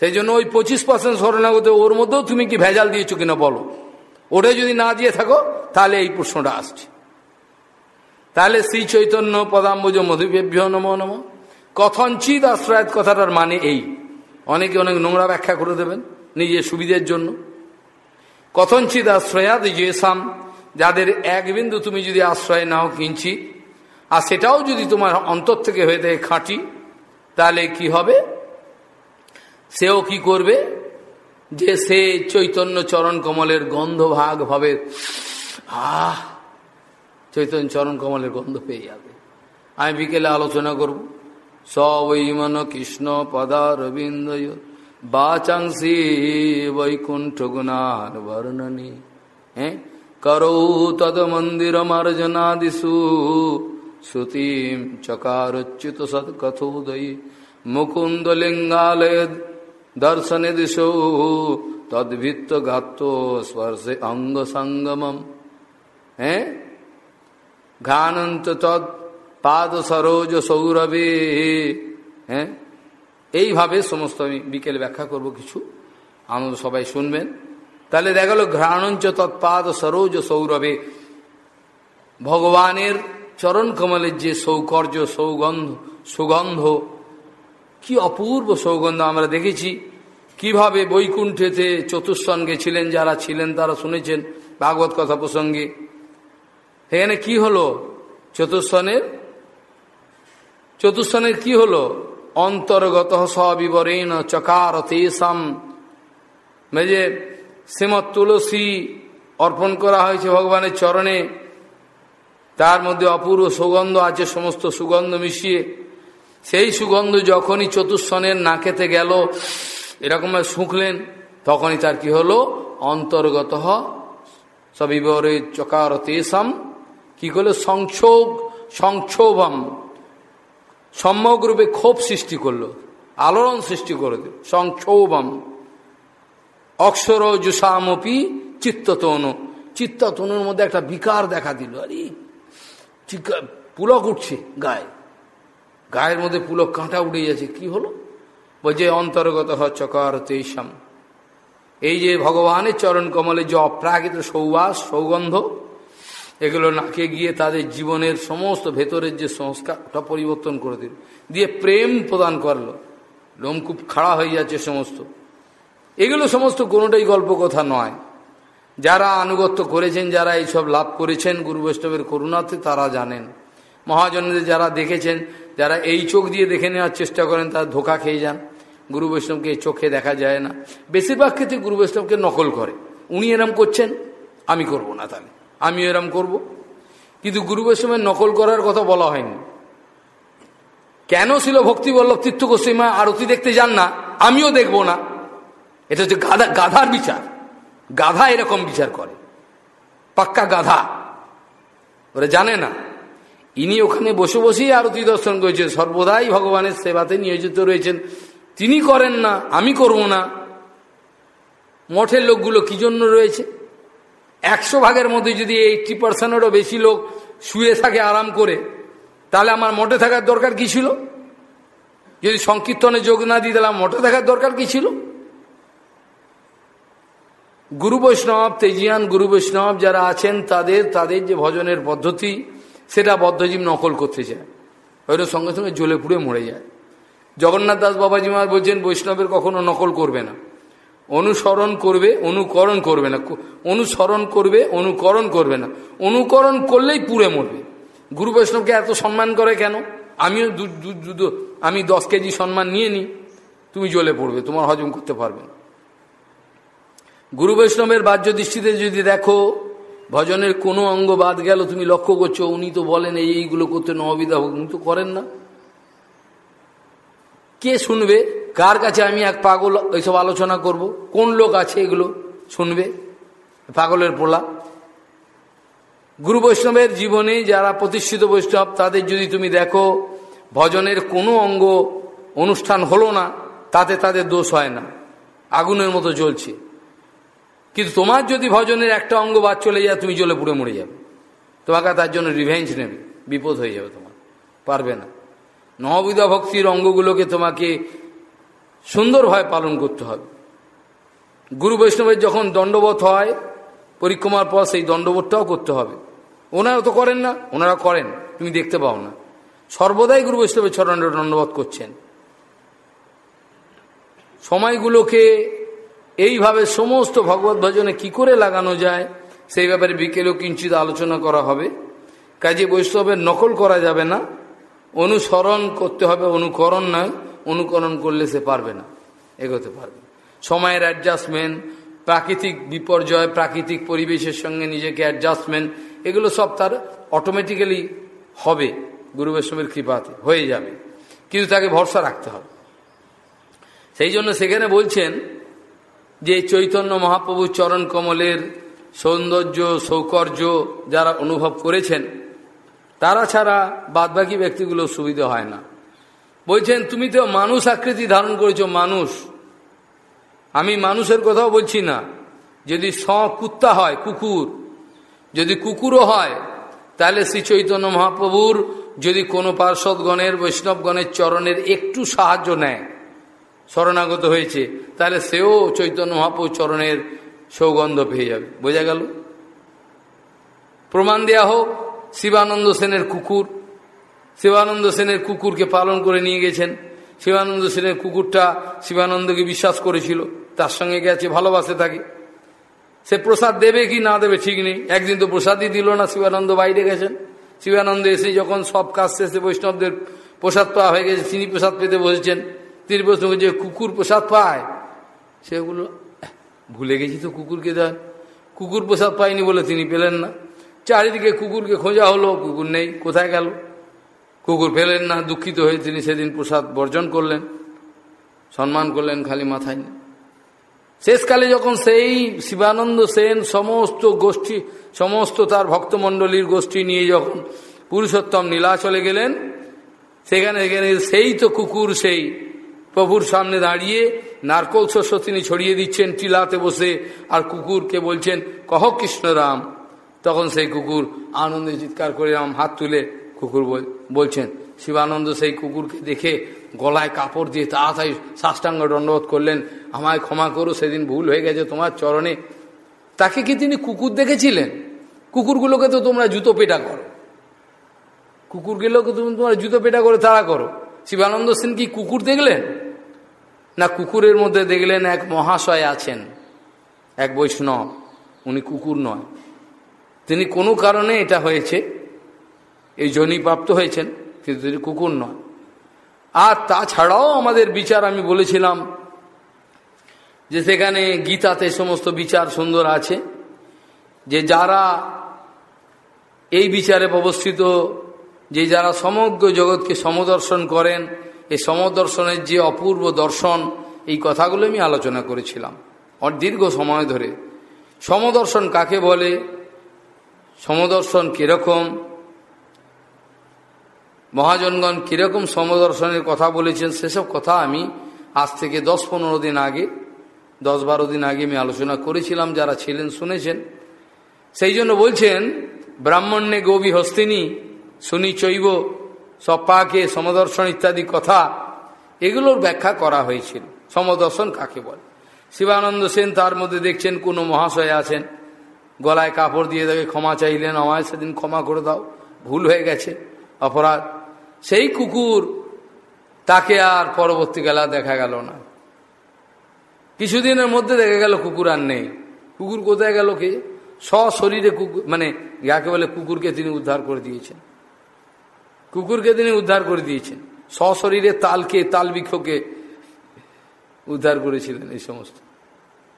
সেই জন্য ওই পঁচিশ পার্সেন্ট শরণাগত, ওর মধ্যেও তুমি কি ভেজাল দিয়েছ কিনা বলো। ওটা যদি না দিয়ে থাকো, তাহলে এই প্রশ্নটা আসছে। তাহলে শ্রী চৈতন্য পদাম্বুজ মধুবেভ্য নম নম। কথঞ্চিত আশ্রয়াত কথাটার মানে এই। অনেকে অনেক নোংরা ব্যাখ্যা করে দেবেন নিজের সুবিধের জন্য। কথঞ্চিত আশ্রয়াত সাম যাদের এক বিন্দু তুমি যদি আশ্রয় নাও কিনছি আর সেটাও যদি তোমার অন্তর থেকে হয়ে থাকে খাঁটি, তাহলে কি হবে? সেও কি করবে? যে সে চৈতন্য চরণ কমলের গন্ধ ভাগ ভাবে, আহ, চৈতন্য চরণ কমলের গন্ধ পেয়ে যাবে। আমি বিকেলে আলোচনা করব। সবৈমন কৃষ্ণ পদা রবীন্দ্র বাচাংসি বৈকুণ্ঠ গুণার বর্ণনী। হ্যাঁ? করৌ তদ মন্দির মার্জনাদিষু শ্রুতিম চকারচ্যুত সৎকথোদয়ী মুকুন্দ লিঙ্গালয় দর্শনে দিশৌ তদ্ভিত্ত গাত্ত স্পর্শে অঙ্গ সঙ্গমম হ্যাঁ ঘানন্ত তৎ পাদ সরোজ সৌরভে হ্যাঁ এইভাবে সমস্ত আমি বিকেলে ব্যাখ্যা করব কিছু। আনন্দ সবাই শুনবেন। তাহলে দেখা গেল ঘ্রাণঞ্চ তৎপাদ সরোজ সৌরভে। ভগবানের চরণ কমলের যে সৌকর্য, সৌগন্ধ, সুগন্ধ, কি অপূর্ব সৌগন্ধ আমরা দেখেছি। কীভাবে বৈকুণ্ঠেতে চতুর্সন ছিলেন, যারা ছিলেন তারা শুনেছেন ভাগবত কথা প্রসঙ্গে। এখানে কি হলো? চতুর্সনের চতুর্সনের কি হলো? অন্তর্গত সবিবরেণ চকার তেসাম যে শ্রীমৎ তুলসী অর্পণ করা হয়েছে ভগবানের চরণে। তার মধ্যে অপূর্ব সুগন্ধ আছে, সমস্ত সুগন্ধ মিশিয়ে। সেই সুগন্ধ যখনই চতুর্সনের নাকেতে গেল, এরকম শুঁকলেন, তখনই তার কি হলো? অন্তর্গত সবিবরে চকার তেসাম কি করল? সংক্ষোভ, সংক্ষোভম, সম্যক রূপে ক্ষোভ সৃষ্টি করল, আলোড়ন সৃষ্টি করে দিল, সংক্ষোভম। অক্ষর জুসামপি চিত্ততন। চিত্ততনুর মধ্যে একটা বিকার দেখা দিল। আরে পুলক উঠছে গায়ে। গায়ের মধ্যে পুলক কাঁটা উঠে যাচ্ছে। কি হলো? বলছে, অন্তর্গত চকার তেইসাম এই যে ভগবানের চরণ কমলে যে অপ্রাকৃত সৌবাস, সৌগন্ধ, এগুলো নাকে গিয়ে তাদের জীবনের সমস্ত ভেতরের যে সংস্কারটা পরিবর্তন করে দিল। দিয়ে প্রেম প্রদান করল। লোমকূপ খাড়া হয়ে যাচ্ছে সমস্ত। এগুলো সমস্ত কোনোটাই গল্প কথা নয়। যারা আনুগত্য করেছেন, যারা এইসব লাভ করেছেন, গুরু বৈষ্ণবের করুণাতে তারা জানেন। মহাজনদের যারা দেখেছেন, যারা এই চোখ দিয়ে দেখে নেওয়ার চেষ্টা করেন, তারা ধোকা খেয়ে যান। গুরু বৈষ্ণবকে এই চোখে দেখা যায় না। বেশিরভাগ ক্ষেত্রে গুরু বৈষ্ণবকে নকল করে। উনি এরম করছেন, আমি করব না তাহলে। আমিও এরম করব। কিন্তু গুরু বৈষ্ণবের নকল করার কথা বলা হয়নি। কেন ছিল ভক্তি বল্লভ তীর্থ গোস্বীমা আরতি দেখতে যান না? আমিও দেখব না। এটা হচ্ছে গাধা, গাধার বিচার। গাধা এরকম বিচার করে। পাক্কা গাধা। ওরা জানে না। ইনি ওখানে বসে বসেই আরতি দর্শন করেছেন সর্বদাই ভগবানের সেবাতে নিয়োজিত রয়েছেন। তিনি করেন না, আমি করব না। মঠের লোকগুলো কি জন্য রয়েছে? একশো ভাগের মধ্যে যদি এইটটি পার্সেন্টেরও বেশি লোক শুয়ে থাকে আরাম করে, তাহলে আমার মঠে থাকার দরকার কি ছিল? যদি সংকীর্তনে যোগ না দিই, তাহলে আমার মঠে থাকার দরকার কি ছিল? গুরু বৈষ্ণব, তেজিয়ান গুরু বৈষ্ণব যারা আছেন, তাদের তাদের যে ভজনের পদ্ধতি, সেটা বদ্ধজীব নকল করতে চায়। হয়তো সঙ্গে সঙ্গে জ্বলে পুড়ে মরে যায়। জগন্নাথ দাস বাবাজি মা বলছেন, বৈষ্ণবের কখনো নকল করবে না। অনুসরণ করবে, অনুকরণ করবে না। অনুসরণ করবে, অনুকরণ করবে না। অনুকরণ করলেই পুড়ে মরবে। গুরু বৈষ্ণবকে এত সম্মান করে কেন? আমিও আমি দশ কেজি সম্মান নিয়ে নিই। তুমি জ্বলে পড়বে, তোমার হজম করতে পারবে না। গুরু বৈষ্ণবের বাহ্য দৃষ্টিতে যদি দেখো, ভজনের কোনো অঙ্গ বাদ গেল, তুমি লক্ষ্য করছ, উনি তো বলেন এইগুলো করতে নবিধা হোক। উনি তো করেন না। কে শুনবে? কার কাছে আমি এক পাগল এইসব আলোচনা করব? কোন লোক আছে এগুলো শুনবে? পাগলের পোলা। গুরু বৈষ্ণবের জীবনে যারা প্রতিষ্ঠিত বৈষ্ণব, তাদের যদি তুমি দেখো, ভজনের কোনো অঙ্গ অনুষ্ঠান হলো না, তাতে তাদের দোষ হয় না। আগুনের মতো জ্বলছে। কিন্তু তোমার যদি ভজনের একটা অঙ্গ বাদ চলে যায়, তুমি জলে পুড়ে মরে যাবে। তোমাকে তার জন্য রিভেঞ্জ নেবে, বিপদ হয়ে যাবে তোমার, পারবে না। নববিধা ভক্তির অঙ্গগুলোকে তোমাকে সুন্দরভাবে পালন করতে হবে। গুরু বৈষ্ণবের যখন দণ্ডবোধ হয়, পরিক্রমার পর সেই দণ্ডবোধটাও করতে হবে। ওনারা তো করেন না, ওনারা করেন, তুমি দেখতে পাও না। সর্বদাই গুরু বৈষ্ণবের চরণের দণ্ডবোধ করছেন। সময়গুলোকে এইভাবে সমস্ত ভগবত ভজনে কি করে লাগানো যায়? সেই ব্যাপারে বিকেলেও কিঞ্চিত আলোচনা করা হবে। কাজে বৈষ্ণবের নকল করা যাবে না। অনুসরণ করতে হবে, অনুকরণ নয়। অনুকরণ করলে সে পারবে না। এগোতে পারবে সময়ের অ্যাডজাস্টমেন্ট প্রাকৃতিক বিপর্যয়, প্রাকৃতিক পরিবেশের সঙ্গে নিজেকে অ্যাডজাস্টমেন্ট এগুলো সব তার অটোমেটিক্যালি হবে। গুরু বৈষ্ণবের কৃপাতে হয়ে যাবে। কিন্তু তাকে ভরসা রাখতে হবে। সেই জন্য সেখানে বলছেন যে চৈতন্য মহাপ্রভুর চরণ কমলের সৌন্দর্য, সৌকর্য যারা অনুভব করেছেন, তারা ছাড়া বাদবাকি ব্যক্তিগুলো সুবিধা হয় না। বলছেন, তুমি তো মানুষ আকৃতি ধারণ করেছ, মানুষ। আমি মানুষের কথাও বলছি না। যদি স কুত্তা হয়, কুকুর, যদি কুকুরও হয়, তাহলে শ্রী চৈতন্য মহাপ্রভুর যদি কোনো পার্শ্বদগণের, বৈষ্ণবগণের চরণের একটু সাহায্য নেয়। শরণাগত হয়েছে, তাহলে সেও চৈতন্য মহাপুর চরণের সৌগন্ধ পেয়ে যাবে। বোঝা গেল? প্রমাণ দেয়া হোক, শিবানন্দ সেনের কুকুর। শিবানন্দ সেনের কুকুরকে পালন করে নিয়ে গেছেন। শিবানন্দ সেনের কুকুরটা শিবানন্দকে বিশ্বাস করেছিল, তার সঙ্গে গেছে ভালোবাসে তাকে। সে প্রসাদ দেবে কি না দেবে ঠিক নেই। একদিন তো প্রসাদই দিল না, শিবানন্দ বাইরে গেছেন। শিবানন্দ এসে যখন সব কাজ শেষে বৈষ্ণবদের প্রসাদ পাওয়া হয়ে গেছে তিনি প্রসাদ পেতে বসেছেন। তিনি যে কুকুর প্রসাদ পায়, সেগুলো ভুলে গেছি তো কুকুরকে দেন কুকুর প্রসাদ পাইনি বলে তিনি পেলেন না। চারিদিকে কুকুরকে খোঁজা হলো, কুকুর নেই, কোথায় গেল? কুকুর পেলেন না, দুঃখিত হয়ে তিনি সেদিন প্রসাদ বর্জন করলেন, সম্মান করলেন খালি মাথায়। শেষকালে যখন সেই শিবানন্দ সেন সমস্ত গোষ্ঠী, সমস্ত তার ভক্তমণ্ডলীর গোষ্ঠী নিয়ে যখন পুরুষোত্তম নীলা চলে গেলেন, সেখানে সেখানে সেই তো কুকুর সেই। প্রভুর সামনে দাঁড়িয়ে নারকল শস্য তিনি ছড়িয়ে দিচ্ছেন, টিলাতে বসে, আর কুকুরকে বলছেন, কহ কৃষ্ণরাম। তখন সেই কুকুর আনন্দে চিৎকার করে রাম হাত তুলে কুকুর বলছেন, শিবানন্দ সেই কুকুরকে দেখে গলায় কাপড় দিয়ে তাড়াতাড়ি সাষ্টাঙ্গ দণ্ডবোধ করলেন। আমায় ক্ষমা করো, সেদিন ভুল হয়ে গেছে তোমার চরণে। তাকে কি তিনি কুকুর দেখেছিলেন? কুকুরগুলোকে তো তোমরা জুতো পেটা করো। কুকুরগুলোকে তুমি তোমরা জুতো পেটা করে তাড়া করো। শিবানন্দ সেন কি কুকুর দেখলেন? না কুকুরের মধ্যে দেখলেন এক মহাশয় আছেন, এক বৈষ্ণব। উনি কুকুর নয়। তিনি কোনো কারণে এটা হয়েছে, এই জনি প্রাপ্ত হয়েছেন, কিন্তু তিনি কুকুর নয়। আর তাছাড়াও আমাদের বিচার আমি বলেছিলাম যে সেখানে গীতাতে সমস্ত বিচার সুন্দর আছে, যে যারা এই বিচারে অবস্থিত, যে যারা সমগ্র জগৎকে সমদর্শন করেন এই সমদর্শনের যে অপূর্ব দর্শন, এই কথাগুলো আমি আলোচনা করেছিলাম। অর দীর্ঘ সময় ধরে। সমদর্শন কাকে বলে? সমদর্শন কীরকম? মহাজনগণ কীরকম সমদর্শনের কথা বলেছেন? সেসব কথা আমি আজ থেকে দশ পনেরো দিন আগে, দশ বারো দিন আগে আমি আলোচনা করেছিলাম, যারা ছিলেন শুনেছেন। সেই জন্য বলছেন, ব্রাহ্মণ্যে গৌবী হস্তিনী শুনি চৈব সপ্পাকে সমদর্শন ইত্যাদি কথা, এগুলোর ব্যাখ্যা করা হয়েছিল। সমদর্শন কাকে বলে? শিবানন্দ সেন তার মধ্যে দেখছেন কোনো মহাশয় আছেন। গলায় কাপড় দিয়ে তাকে ক্ষমা চাইলেন, আমায় সেদিন ক্ষমা করে দাও, ভুল হয়ে গেছে, অপরাধ। সেই কুকুর তাকে আর পরবর্তীকালে দেখা গেল না। কিছুদিনের মধ্যে দেখা গেল কুকুর আর নেই। কুকুর কোথায় গেল কে? সশরীরে কুকুর মানে যাকে বলে কুকুরকে তিনি উদ্ধার করে দিয়েছেন। কুকুরকে তিনি উদ্ধার করে দিয়েছেন। সশরীরে তালকে তাল বৃক্ষকে উদ্ধার করেছিলেন এই সমস্ত।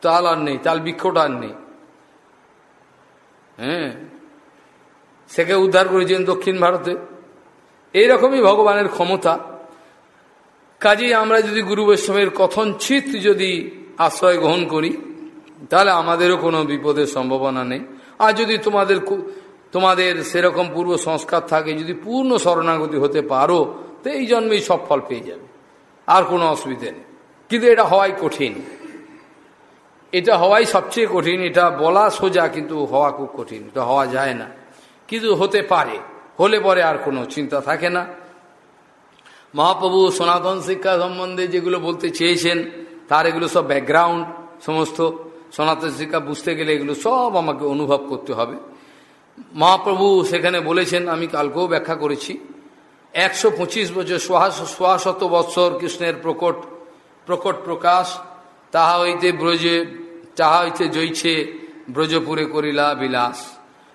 তাল আর নেই তাল বৃক্ষটা আর নেই। হ্যাঁ। সেকে উদ্ধার করেছেন দক্ষিণ ভারতে। এইরকমই ভগবানের ক্ষমতা। কাজেই আমরা যদি গুরু বৈষ্ণবের কথনচিত যদি আশ্রয় গ্রহণ করি, তাহলে আমাদেরও কোনো বিপদের সম্ভাবনা নেই। আর যদি তোমাদের তোমাদের সেরকম পূর্ব সংস্কার থাকে, যদি পূর্ণ শরণাগতি হতে পারো, তো এই জন্মেই সব ফল পেয়ে যাবে। আর কোনো অসুবিধে নেই। কিন্তু এটা হওয়াই কঠিন। এটা হওয়াই সবচেয়ে কঠিন, এটা বলা সোজা, কিন্তু হওয়া খুব কঠিন, এটা হওয়া যায় না। কিন্তু হতে পারে, হলে পরে আর কোনো চিন্তা থাকে না। মহাপ্রভু সনাতন শিক্ষা সম্বন্ধে যেগুলো বলতে চেয়েছেন, তার এগুলো সব ব্যাকগ্রাউন্ড সমস্ত। সনাতন শিক্ষা বুঝতে গেলে এগুলো সব আমাকে অনুভব করতে হবে। মহাপ্রভু সেখানে বলেছেন, আমি কালকেও ব্যাখ্যা করেছি, একশো পঁচিশ বছর শত বৎসর কৃষ্ণের প্রকট প্রকট প্রকাশ, তাহা হইতে ব্রজে, তাহা হইতে জইছে ব্রজপুরে করিলা বিলাস।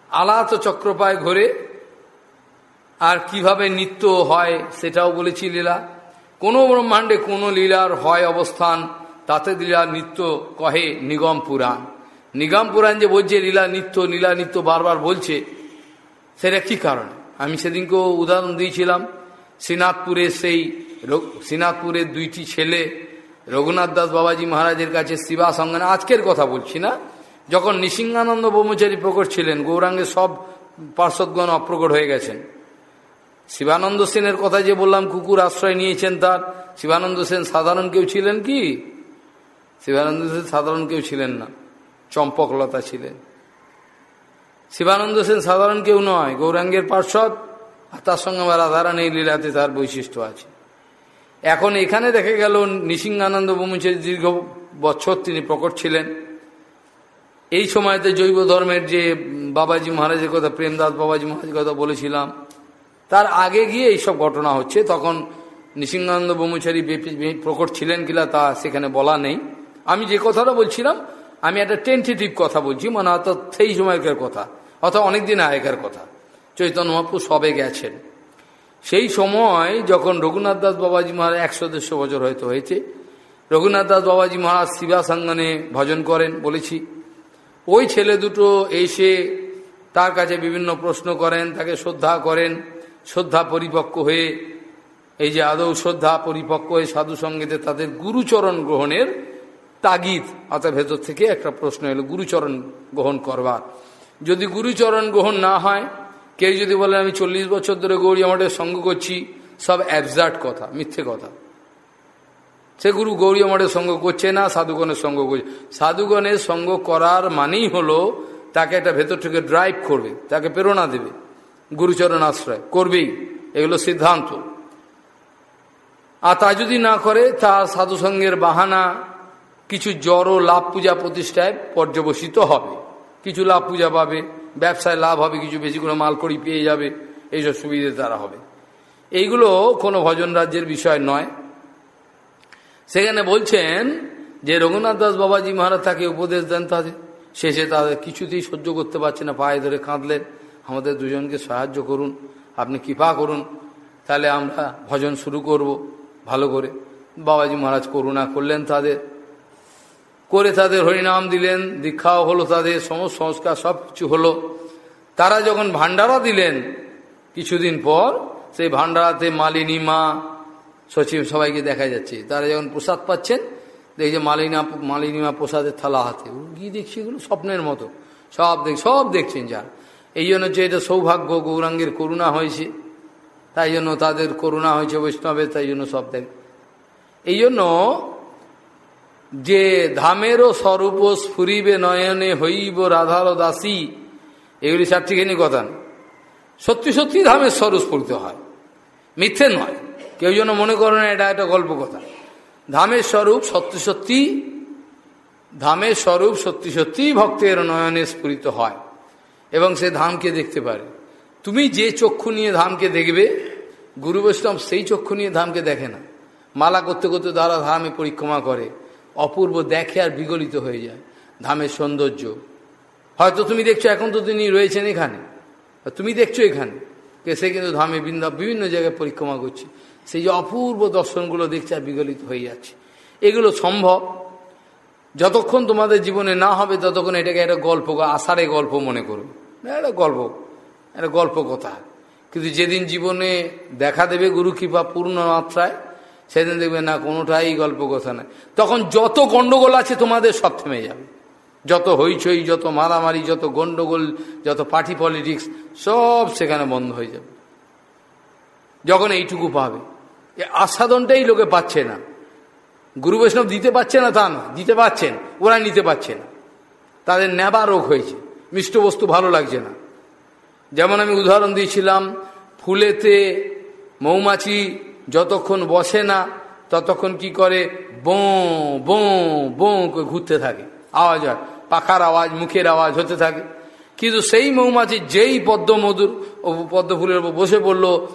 আলাত চক্রপায় ঘরে, আর কীভাবে নিত্য হয় সেটাও বলেছি লীলা। কোনো ব্রহ্মাণ্ডে কোনো লীলার হয় অবস্থান, তাতে লীলা নিত্য কহে নিগম পুরাণ। নিগম পুরাণ যে বলছে, লীলা নিত্য লীলা নিত্য বারবার বলছে, সেটা কি কারণ? আমি সেদিনকেও উদাহরণ দিয়েছিলাম শ্রীনাথপুরের সেই শ্রীনাথপুরের দুইটি ছেলে, রঘুনাথ দাস বাবাজি মহারাজের কাছে শিবা সঙ্গনা, আজকের কথা বলছি না, যখন নৃসিংহানন্দ ব্রহ্মচারী প্রকট ছিলেন গৌরাঙ্গের সব পার্শ্বদগণ অপ্রকট হয়ে গেছেন। শিবানন্দ সেনের কথা যে বললাম, কুকুর আশ্রয় নিয়েছেন তার, শিবানন্দ সেন সাধারণ কেউ ছিলেন কি? শিবানন্দ সেন সাধারণ কেউ ছিলেন না। চম্পকলতা ছিলেন। শিবানন্দ সেন সাধারণ কেউ নয়, গৌরাঙ্গের পার্শ্বদ, আর তার সঙ্গে আমার রাধারানী লীলাতে তার বৈশিষ্ট্য আছে। এখন এখানে দেখে গেল নৃসিংহানন্দ ব্রহ্মচারী দীর্ঘ বছর তিনি প্রকট ছিলেন। এই সময়তে জৈব ধর্মের যে বাবাজি মহারাজের কথা, প্রেমদাস বাবাজি মহারাজের কথা বলেছিলাম, তার আগে গিয়ে এইসব ঘটনা হচ্ছে। তখন নৃসিংহানন্দ ব্রহ্মচারী প্রকট ছিলেন কিনা তা সেখানে বলা নেই। আমি যে কথাটা বলছিলাম আমি একটা টেন্টেটিভ কথা বলছি মানে অর্থাৎ সেই সময়কার কথা অর্থাৎ অনেকদিন আগেকার কথা। চৈতন্য মহাপু সবে গেছেন। সেই সময় যখন রঘুনাথ দাস বাবাজি মহারাজ, একশো দেড়শো বছর হয়তো হয়েছে, রঘুনাথ দাস বাবাজি মহারাজ শিবাসঙ্গনে ভজন করেন, বলেছি, ওই ছেলে দুটো এসে তার কাছে বিভিন্ন প্রশ্ন করেন, তাকে শ্রদ্ধা করেন, শ্রদ্ধা পরিপক্ক হয়ে, এই যে আদৌ শ্রদ্ধা পরিপক্ক হয়ে সাধু সঙ্গীতে তাদের গুরুচরণ গ্রহণের তাগিদ। অর্থাৎ ভেতর থেকে একটা প্রশ্ন এলো, গুরুচরণ গ্রহণ করবার। যদি গুরুচরণ গ্রহণ না হয়, কেউ যদি বলেন আমি চল্লিশ বছর ধরে গৌরী আমাদের সঙ্গ করছি সব অ্যাবজার্ট কথা, মিথ্যে কথা। সে গুরু গৌরী আমাদের সঙ্গ করছে না, সাধুগণের সঙ্গ করছে। সাধুগণের সঙ্গ করার মানেই হলো, তাকে একটা ভেতর থেকে ড্রাইভ করবে, তাকে প্রেরণা দেবে, গুরুচরণ আশ্রয়, করবেই। এগুলো সিদ্ধান্ত। আর তা যদি না করে, তা সাধুসঙ্গের বাহানা কিছু জড় লাভ পূজা প্রতিষ্ঠায় পর্যবসিত হবে। কিছু লাভ পূজা পাবে, ব্যবসায় লাভ হবে, কিছু বেশি করে মাল করি পেয়ে যাবে, এইসব সুবিধে তারা হবে। এইগুলো কোনো ভজন রাজ্যের বিষয় নয়। সেখানে বলছেন যে রঘুনাথ দাস বাবাজি মহারাজ তাকে উপদেশ দেন তাদের। শেষে তাদের কিছুতেই সহ্য করতে পারছে না, পায়ে ধরে কাঁদলেন। আমাদের দুজনকে সাহায্য করুন, আপনি কৃপা করুন, তাহলে আমরা ভজন শুরু করব ভালো করে। বাবাজি মহারাজ করুণা করলেন তাদের। করে তাদের হরিনাম দিলেন, দীক্ষাও হলো তাদের, সমস্ত সংস্কার সব কিছু হলো। তারা যখন ভান্ডারা দিলেন, কিছুদিন পর সেই ভান্ডারাতে মালিনী মা, সচিব সবাইকে দেখা যাচ্ছে। তারা যখন প্রসাদ পাচ্ছেন, দেখছে মালিনা মালিনীমা প্রসাদের থালা হাতে। গিয়ে দেখছি এগুলো স্বপ্নের মতো। সব দেখ, সব দেখছেন যার এই জন্য হচ্ছে এটা সৌভাগ্য, গৌরাঙ্গের করুণা হয়েছে। তাই জন্য তাদের করুণা হয়েছে বৈষ্ণবের, তাই জন্য সব দেখ। এই জন্য যে ধামেরও স্বরূপ স্ফুরিবে নয়নে হইব রাধার দাসী। এগুলি চারটিখানি কথা। সত্যি সত্যি ধামের স্বরূপ স্ফুরিত হয়। মিথ্যে নয়। কেউ যেন মনে করে না, এটা একটা গল্প কথা। ধামের স্বরূপ সত্যি সত্যি, ধামের স্বরূপ সত্যি সত্যি ভক্তের নয়নে স্ফুরিত হয় এবং সে ধামকে দেখতে পারে। তুমি যে চক্ষু নিয়ে ধামকে দেখবে, গুরু বৈষ্ণব সেই চক্ষু নিয়ে ধামকে দেখে না। মালা করতে করতে দ্বারা ধামে পরিক্রমা করে। অপূর্ব দেখে আর বিগলিত হয়ে যায়। ধামের সৌন্দর্য। হয়তো তুমি দেখছ, এখন তো তিনি রয়েছেন এখানে। তুমি দেখছ এখানে। সে কিন্তু ধামে বৃন্দা বিভিন্ন জায়গায় পরিক্রমা করছে। সেই যে অপূর্ব দর্শনগুলো দেখছে আর বিগলিত হয়ে যাচ্ছে। এগুলো সম্ভব। যতক্ষণ তোমাদের জীবনে না হবে, ততক্ষণ এটাকে একটা গল্প আষাঢ়ে গল্প মনে করবে একটা গল্প। একটা গল্প কথা। কিন্তু যেদিন জীবনে দেখা দেবে গুরু কৃপা পূর্ণ মাত্রায় সেদিন দেখবে না, কোনোটাই গল্প কথা নাই। তখন যত গন্ডগোল আছে তোমাদের সব থেমে যাবে। যত হইচই, যত মারামারি, যত গন্ডগোল, যত পার্টি পলিটিক্স, সব সেখানে বন্ধ হয়ে যাবে। যখন এইটুকু পাবে। আস্বাদনটাই লোকে পাচ্ছে না। গুরু বৈষ্ণব দিতে পারছে না তা না, দিতে পাচ্ছেন ওরা নিতে পারছে না। তাদের নেবা রোগ হয়েছে, মিষ্ট বস্তু ভালো লাগছে না। যেমন আমি উদাহরণ দিয়েছিলাম, ফুলেতে মৌমাছি যতক্ষণ বসে না, ততক্ষণ কি করে? বো বো বো ঘুরতে থাকে। আওয়াজ হয়। পাখার আওয়াজ, মুখের আওয়াজ হতে থাকে। কিন্তু সেই মৌমাছি যেই পদ্ম মধুর পদ্ম ফুলের উপর বসে পড়ল,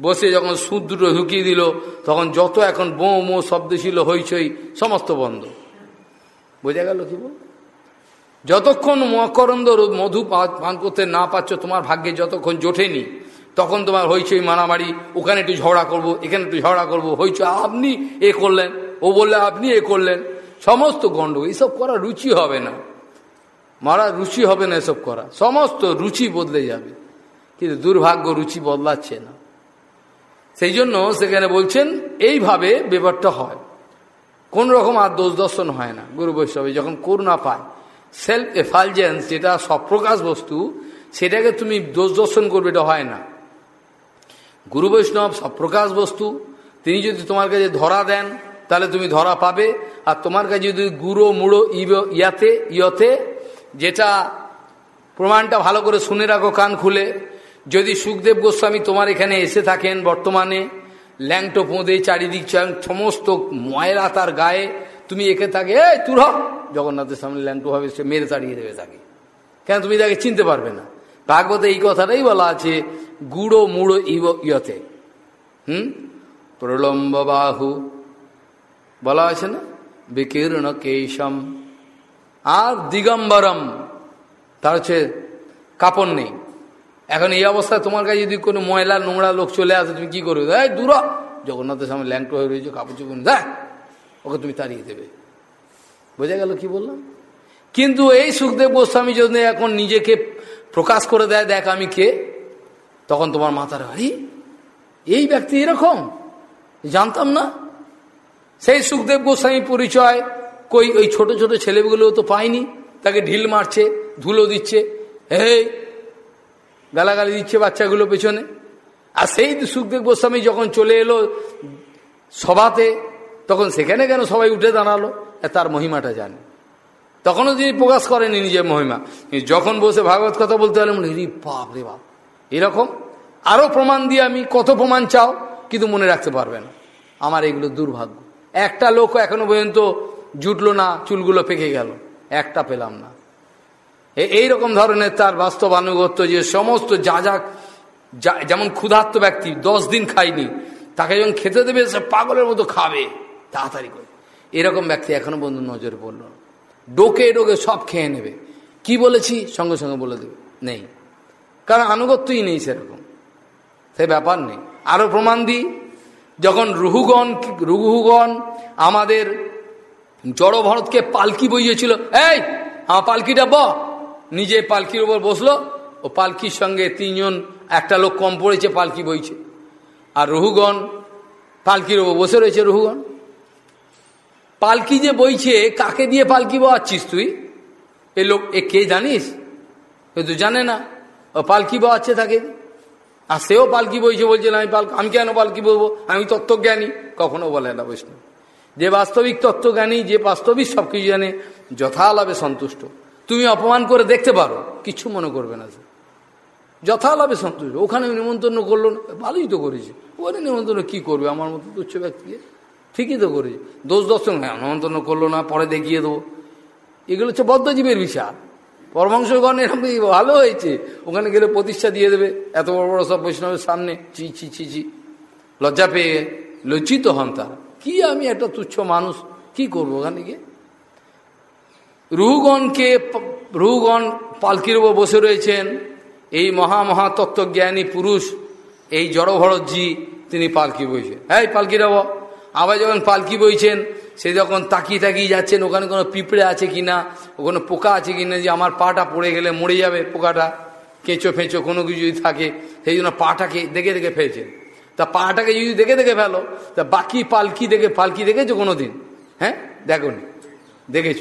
বসে যখন সুদ দুটো ঢুকিয়ে দিল, তখন যত এখন বো, মো শব্দ ছিল, হইচই, সমস্ত বন্ধ। বোঝা গেল কি বল যতক্ষণ মকরন্দ মধু পান করতে না পাচ্ছ তোমার ভাগ্যে যতক্ষণ জোটেনি তখন তোমার হইচই মারামারি, ওখানে একটু ঝগড়া করব, এখানে একটু ঝগড়া করব হইচই আপনি এ করলেন, ও বললে আপনি এ করলেন, সমস্ত গণ্ড এইসব করা রুচি হবে না। মারা রুচি হবে না এসব করা, সমস্ত রুচি বদলে যাবে, কিন্তু দুর্ভাগ্য রুচি বদলাচ্ছে না। সেই জন্য সেখানে বলছেন, এইভাবে ব্যাপারটা হয়। কোন রকম আর দোষ দর্শন হয় না, গুরু বৈষ্ণবে, যখন করুণা পায় সেলফ এফালজেন্স যেটা সপ্রকাশ বস্তু, সেটাকে তুমি দোষ দর্শন করবে, এটা হয় না। গুরু বৈষ্ণব সপ্রকাশ বস্তু। তিনি যদি তোমার কাছে ধরা দেন, তাহলে তুমি ধরা পাবে। আর তোমার কাছে যদি গুঁড়ো, মুড়ো ইয়াতে, ইয়তে, যেটা প্রমাণটা ভালো করে শুনে রাখো, কান খুলে। যদি সুখদেব গোস্বামী তোমার এখানে এসে থাকেন বর্তমানে, ল্যাংটো পোঁদে, চারিদিক সমস্ত ময়লা তার গায়ে, তুমি একে থাকে এই, তুর জগন্নাথের সামনে ল্যাংটো ভাবে সে মেরে তাড়িয়ে দেবে তাকে। কেন? তুমি তাকে চিনতে পারবে না। ভাগবতে এই কথাটাই বলা আছে গুড়ো মুড়ো ইব ইয়তে। হুম? প্রলম্ব বাহু বলা আছে না? বিকীর্ণ কেশম। আর দিগম্বরম। তার হচ্ছে কাপড় নেই। এখন এই অবস্থায় তোমার কাছে যদি কোনো ময়লা, নোংরা লোক চলে আসে, তুমি কি করবে? এই দূর। জগন্নাথের সামনে ল্যাংটো হয়ে রয়েছে, কাপড় চুপুন দেখ ওকে তুমি তাড়িয়ে দেবে। বোঝা গেল কি বললাম? কিন্তু এই সুখদেব গোস্বামী যদি এখন নিজেকে প্রকাশ করে দেয়, দেখ আমি কে? তখন তোমার মাথার, আরে, এই ব্যক্তি এরকম? জানতাম না। সেই সুখদেব গোস্বামী পরিচয়। কই, ওই ছোট ছোট ছেলেগুলো তো পায়নি তাকে ঢিল মারছে, ধুলো দিচ্ছে, এই গালাগালি দিচ্ছে বাচ্চাগুলো পেছনে। আর সেই সুখদেব গোস্বামী যখন চলে এলো সভাতে, তখন সেখানে কেন সবাই উঠে দাঁড়াল? তার মহিমাটা জানে। তখনও তিনি প্রকাশ করেনি নিজের মহিমা। যখন বসে ভাগবত কথা বলতে মনে রি বাপ রে বাপ এরকম। আরও প্রমাণ দিয়ে আমি কত প্রমাণ চাও, কিন্তু মনে রাখতে পারবে না। আমার এগুলো দুর্ভাগ্য। একটা লোক এখনও পর্যন্ত জুটলো না, চুলগুলো পেকে গেল। একটা পেলাম না। এই রকম ধরনের তার বাস্তব আনুগত্য যে সমস্ত যা যা যেমন ক্ষুধার্ত ব্যক্তি দশ দিন খায়নি, তাকে যখন খেতে দেবে, সে পাগলের মতো খাবে। তাড়াতাড়ি করে। এরকম ব্যক্তি এখনও বন্ধু নজরে পড়ল ডোকে ডোকে সব খেয়ে নেবে। কি বলেছি? সঙ্গে সঙ্গে বলে দেবে। নেই। কারণ আনুগত্যই নেই সেরকম। সে ব্যাপার নেই। আরও প্রমাণ দিই, যখন রুহুগণ রুহুগণ আমাদের জড় ভরতকে পালকি বইয়েছিল, এই, আমার পালকিটা ব। নিজে পালকির ওপর বসল, ও পালকির সঙ্গে তিনজন, একটা লোক কম পড়েছে, পালকি বইছে। আর রুহুগণ পালকির ওপর বসে রয়েছে রুহুগণ পালকি যে বইছে, কাকে দিয়ে পালকি বাওয়াচ্ছিস তুই? এ লোক, এ কে জানিস? এ তো জানে না। পালকি বাওয়াচ্ছে থাকে আর সেও পালকি বইছে বলছে আমি পালকি, আমি কেন পালকি বলব আমি তত্ত্বজ্ঞানী। কখনো বলে না বৈষ্ণব। যে বাস্তবিক তত্ত্বজ্ঞানী, যে বাস্তবিক সব কিছু জানে, যথালাভে সন্তুষ্ট। তুমি অপমান করে দেখতে পারো, কিছু মনে করবে না সে। যথালাভে সন্তুষ্ট। ওখানে নিমন্ত্রণ করল না, ভালোই তো করেছে। ওখানে নিমন্ত্রণ কি করবে? আমার মতো তুচ্ছ ব্যক্তিকে ঠিকই তো করেছে। দোষ দর্শন হ্যাঁ নিমন্ত্রণ করল না, পরে দেখিয়ে দেবো। এগুলো হচ্ছে বদ্ধজীবের বিচার পরমাংশগণ এরকম ভালো হয়েছে। ওখানে গেলে প্রতিষ্ঠা দিয়ে দেবে। এত বড় বড় সব বৈষ্ণবের সামনে চি চি চি চি। লজ্জা পেয়ে লজ্জিত হন তারা। কি আমি একটা তুচ্ছ মানুষ? কি করব ওখানে গিয়ে? রুহগণকে রুহগণ পালকির উপর বসে রয়েছেন। এই মহা মহা তত্ত্বজ্ঞানী পুরুষ, এই জড়ভরতজি, তিনি পালকি বইছেন। হ্যাঁ পালকি রব আবার যখন পালকি বইছেন সে যখন তাকিয়ে তাকিয়ে যাচ্ছেন, ওখানে কোনো পিঁপড়ে আছে কি না ওখানে পোকা আছে কি না যে আমার পাটা পড়ে গেলে মরে যাবে পোকাটা, কেঁচো ফেঁচো কোনো কিছু যদি থাকে, সেই জন্য পাটাকে দেখে দেখে ফেলছেন। তা পাটাকে যদি দেখে দেখে ফেলো, তা বাকি পালকি দেখে, পালকি দেখেছ কোনো দিন হ্যাঁ? দেখো নি দেখেছ?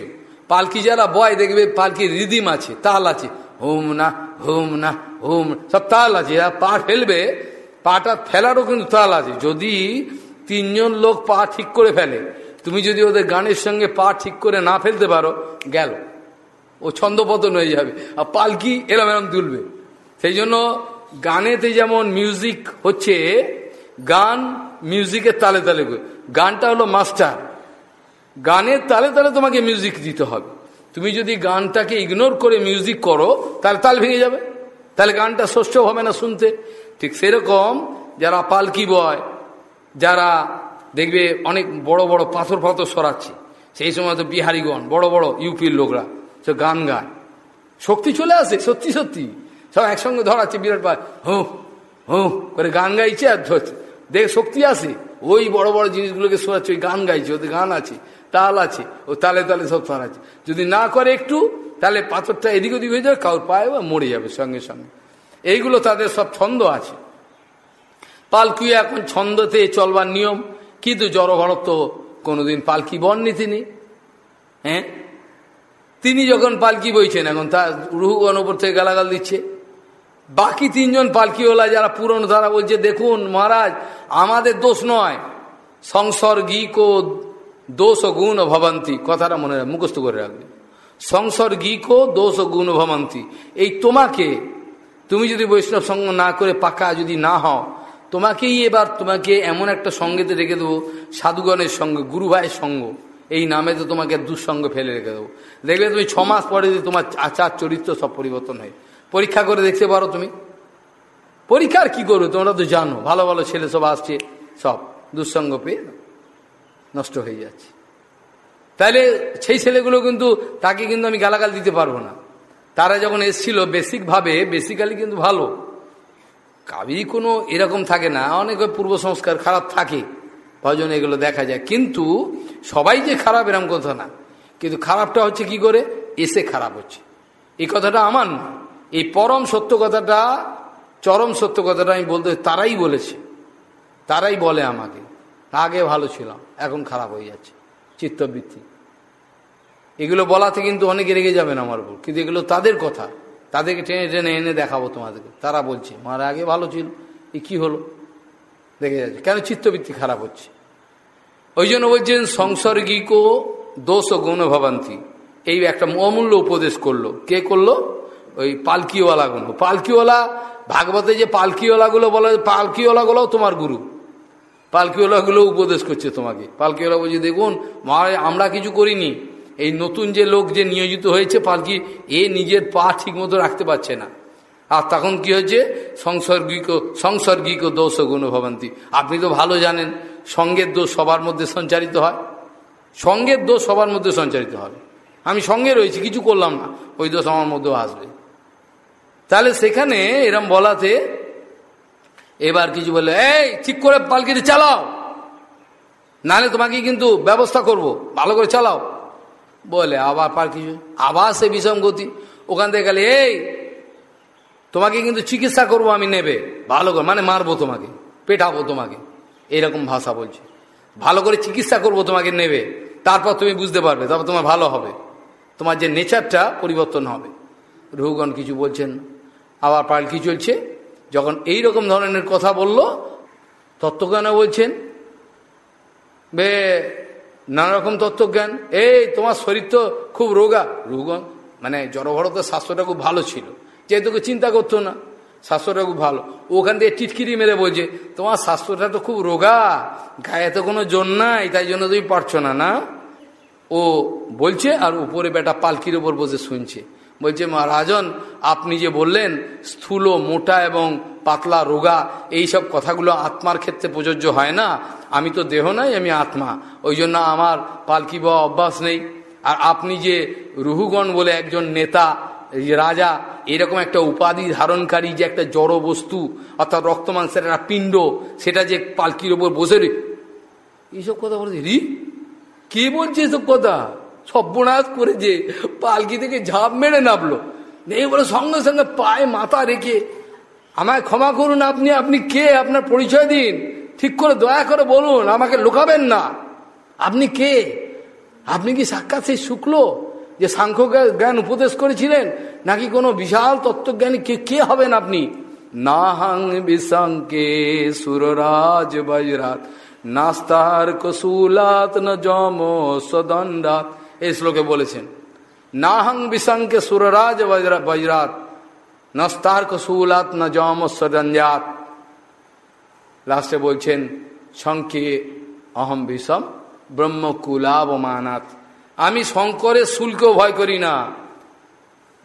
পালকি যারা বয় দেখবে, পালকির রিদিম আছে, তাল আছে, হুম না হুম না, হুম, সব তাল আছে যারা পা ফেলবে, পাটা ফেলারও কিন্তু তাল আছে। যদি তিনজন লোক পা ঠিক করে ফেলে তুমি যদি ওদের গানের সঙ্গে পা ঠিক করে না ফেলতে পারো, গেল। ও ছন্দপতন হয়ে যাবে। আর পালকি এরম এরম তুলবে সেই জন্য গানেতে যেমন মিউজিক হচ্ছে, গান মিউজিকের তালে তালে গানটা হলো মাস্টার। গানের তালে তালে তোমাকে মিউজিক দিতে হবে। তুমি যদি গানটাকে ইগনোর করে মিউজিক করো, তাহলে তাল ভেঙে যাবে। তাহলে গানটা ষষ্ঠ হবে না শুনতে। ঠিক সেরকম যারা পালকি বয়, যারা দেখবে অনেক বড় বড় পাথর পাথর সরাচ্ছে। সেই সময় তো বিহারিগণ, বড় বড় ইউপির লোকরা সে গান গায়। শক্তি চলে আসে, সত্যি সত্যি। সব একসঙ্গে ধরাচ্ছে বিরাট পায় হু হু, করে গান গাইছে আর ধরছে। দেখ, শক্তি আসে। ওই বড় বড় জিনিসগুলোকে সরাচ্ছে, ওই গান গাইছে, ওদের গান আছে, তাল আছে, ও তালে তালে সব আছে। যদি না করে একটু, তাহলে পাথরটা এদিক ওদিক হয়ে যাবে, কাউর পায়ে বা মরে যাবে সঙ্গে সঙ্গে। এইগুলো তাদের সব ছন্দ আছে। পালকি এখন ছন্দতে চলবার নিয়ম। কিন্তু জড়ঘরত তো কোনোদিন পালকি বননি তিনি হ্যাঁ? তিনি যখন পালকি বইছেন, এখন তার রুহুগণ ওপর থেকে গালাগাল দিচ্ছে। বাকি তিনজন পালকিওয়ালা যারা পুরনো, তারা বলছে, দেখুন মহারাজ, আমাদের দোষ নয়। সংসর্গিক দোষ ও গুণ ভবন্তী। কথাটা মনে মুখস্থ করে রাখবে। সংসর্গিক দোষ ও গুণ ভবন্তী। এই তোমাকে, তুমি যদি বৈষ্ণব সঙ্গ না করে পাকা যদি না হও তোমাকেই এবার তোমাকে এমন একটা সঙ্গেতে রেখে দেবো, সাধুগণের সঙ্গে গুরু ভাইয়ের সঙ্গ। এই নামে তো তোমাকে দুঃসঙ্গ ফেলে রেখে দেবো। দেখবে তুমি ছ মাস পরে যে তোমার আচার, চরিত্র সব পরিবর্তন হয়। পরীক্ষা করে দেখতে পারো তুমি। পরীক্ষার কি করবে? তোমরা তো জানো, ভালো ভালো ছেলে সব আসছে, সব দুঃসঙ্গ পেয়ে নষ্ট হয়ে যাচ্ছে। তাহলে সেই ছেলেগুলো কিন্তু, তাকে কিন্তু আমি গালাগাল দিতে পারব না। তারা যখন এসছিল বেসিকভাবে বেসিক্যালি কিন্তু ভালো। কাবি কোনো এরকম থাকে না, অনেক পূর্ব সংস্কার খারাপ থাকে ভজন এগুলো দেখা যায়। কিন্তু সবাই যে খারাপ এরম কথা না, কিন্তু খারাপটা হচ্ছে কি করে? এসে খারাপ হচ্ছে। এই কথাটা আমার না। এই পরম সত্য কথাটা, চরম সত্য কথাটা আমি বলতে, তারাই বলেছে। তারাই বলে আমাকে। আগে ভালো ছিলাম, এখন খারাপ হয়ে যাচ্ছে, চিত্তবৃত্তি। এগুলো বলাতে কিন্তু অনেকে রেগে যাবেন আমার উপর, কিন্তু এগুলো তাদের কথা। তাদেরকে টেনে টেনে এনে দেখাবো তোমাদেরকে। তারা বলছে আমার আগে ভালো ছিল, এ কী হলো? দেখে যাচ্ছে, কেন চিত্তবৃত্তি খারাপ হচ্ছে? ওই জন্য বলছেন, সংসর্গিক দোষ ও গুণ ভবান্তি। এই একটা অমূল্য উপদেশ করল। কে করল? ওই পালকিওয়ালাগুলো। পালকিওয়ালা, ভাগবতে যে পালকিওয়ালাগুলো বলে পালকিওয়ালাগুলোও তোমার গুরু। পালকিওয়ালাগুলো উপদেশ করছে তোমাকে। পালকিওয়ালা বলছে, দেখুন, মহারাজ, আমরা কিছু করিনি। এই নতুন যে লোক যে নিয়োজিত হয়েছে পালকি, এ নিজের পা ঠিক মতো রাখতে পারছে না। আর তখন কি হয়েছে? সংসর্গিক সংসর্গিক দোষ গুণ ভবান্তি। আপনি তো ভালো জানেন, সঙ্গের দোষ সবার মধ্যে সঞ্চারিত হয়। সঙ্গের দোষ সবার মধ্যে সঞ্চারিত হবে আমি সঙ্গে রয়েছি, কিছু করলাম না, ওই দোষ আমার মধ্যেও আসবে। তাহলে সেখানে এরম বলাতে এবার কিছু বলে এই, ঠিক করে পালকিতে চালাও। নাহলে তোমাকে কিন্তু ব্যবস্থা করব। ভালো করে চালাও। বলে, আবার পার কিছু আবার সে বিষম গতি। ওখান থেকে গেলে, এই, তোমাকে কিন্তু চিকিৎসা করব আমি নেবে। ভালো করে মানে মারবো তোমাকে, পেটাবো তোমাকে। এরকম ভাষা বলছে। ভালো করে চিকিৎসা করব তোমাকে নেবে, তারপর তুমি বুঝতে পারবে, তারপর তোমার ভালো হবে। তোমার যে নেচারটা পরিবর্তন হবে। রঘুগণ কিছু বলছেন আবার পাল্কি চলছে? যখন এই রকম ধরনের কথা বলল তত্ত্বজ্ঞানে বলছেন, বে নানা রকম তত্ত্বজ্ঞান। এই, তোমার শরীর তো খুব রোগা। রোগন মানে জড়ভরতের স্বাস্থ্যটা খুব ভালো ছিল। যেহেতু চিন্তা করতো না, স্বাস্থ্যটা খুব ভালো। ওখান থেকে টিটকিরি মেরে বলছে, তোমার স্বাস্থ্যটা তো খুব রোগা, গায়ে তো কোনো জোর নাই, তাই জন্য তুমি পারছ না না? ও বলছে, আর উপরে বেটা পালকির ওপর বসে শুনছে। বলছে, মহারাজন, আপনি যে বললেন, স্থূল, মোটা এবং পাতলা রোগা এই সব কথাগুলো আত্মার ক্ষেত্রে প্রযোজ্য হয় না। আমি তো দেহ নাই, আমি আত্মা। ওই জন্য আমার পালকি বা অভ্যাস নেই? আর আপনি যে রুহুগণ বলে একজন নেতা রাজা, এরকম একটা উপাধি ধারণকারী যে একটা জড় বস্তু, অর্থাৎ রক্ত মাংসের একটা পিণ্ড, সেটা যে পালকির ওপর বসে রে এইসব কথা বলছে রি? কে বলছে এসব কথা? সর্বনাশ করে যে পালকি থেকে ঝাঁপ মেরে নামলো। নেই বলে সঙ্গে সঙ্গে পায়ে মাথা রেখে আমায় ক্ষমা করুন আপনি আপনি কে? আপনার পরিচয় দিন। ঠিক করে দয়া করে বলুন, আমাকে লুকাবেন না। আপনি কে? আপনি কি সাক্ষাৎ সেই শুক্ল যে সাংখ্য জ্ঞান উপদেশ করেছিলেন? নাকি কোনো বিশাল তত্ত্বজ্ঞানী? কে কে হবেন আপনি? নাহাং বিশাঙ্কে সুররাজ বজরাত নাস্তার কসুলাত ন জম সদণ্ডাত এই শ্লোকে বলেছেন, নাহং বিশঙ্কে সুররাজ বজরাত নস্তার কসুলাত ন জম সদঞ্জাত লাস্টে বলছেন শঙ্কে অহম বিষম ব্রহ্মকুলাবমানাত। আমি শঙ্করের শুল্কেও ভয় করি না।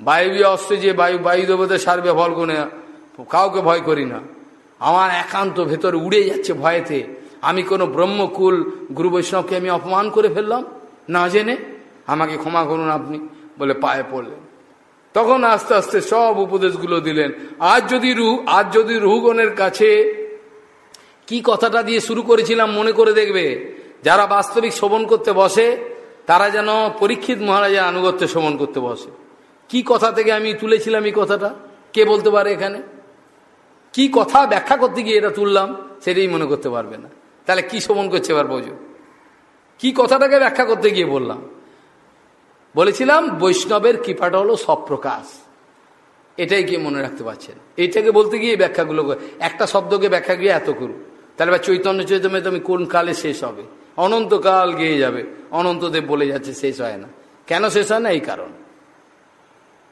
বায়বীয় অস্ত্র যে বায়ু বায়ু দেবতা সারবে ফলগুনে কাউকে ভয় করি না। আমার একান্ত ভেতরে উড়ে যাচ্ছে ভয়েতে। আমি কোনো ব্রহ্মকুল, গুরু বৈষ্ণবকে আমি অপমান করে ফেললাম? না জেনে? আমাকে ক্ষমা করুন আপনি, বলে পায়ে পড়লেন। তখন আস্তে আস্তে সব উপদেশগুলো দিলেন। আজ যদি রুহ আজ যদি রুহগণের কাছে কি কথাটা দিয়ে শুরু করেছিলাম মনে করে দেখবে? যারা বাস্তবিক শোভন করতে বসে, তারা যেন পরীক্ষিত মহারাজের আনুগত্য শোভন করতে বসে। কি কথা থেকে আমি তুলেছিলাম এই কথাটা? কে বলতে পারে এখানে? কি কথা ব্যাখ্যা করতে গিয়ে এটা তুললাম, সেটাই মনে করতে পারবে না। তাহলে কি শোভন করছে এবার বোঝো। কি কথাটাকে ব্যাখ্যা করতে গিয়ে বললাম? বলেছিলাম বৈষ্ণবের কৃপাটা হলো সপ্রকাশ এটাই কি মনে রাখতে পারছেন। এইটাকে বলতে গিয়ে ব্যাখ্যাগুলো একটা শব্দকে ব্যাখ্যা গিয়ে এত করু তাহলে চৈতন্য চৈতন্য তুমি কোন কালে শেষ হবে? অনন্তকাল গিয়ে যাবে। অনন্তদেব বলে যাচ্ছে, শেষ হয় না। কেন শেষ হয় না? এই কারণ।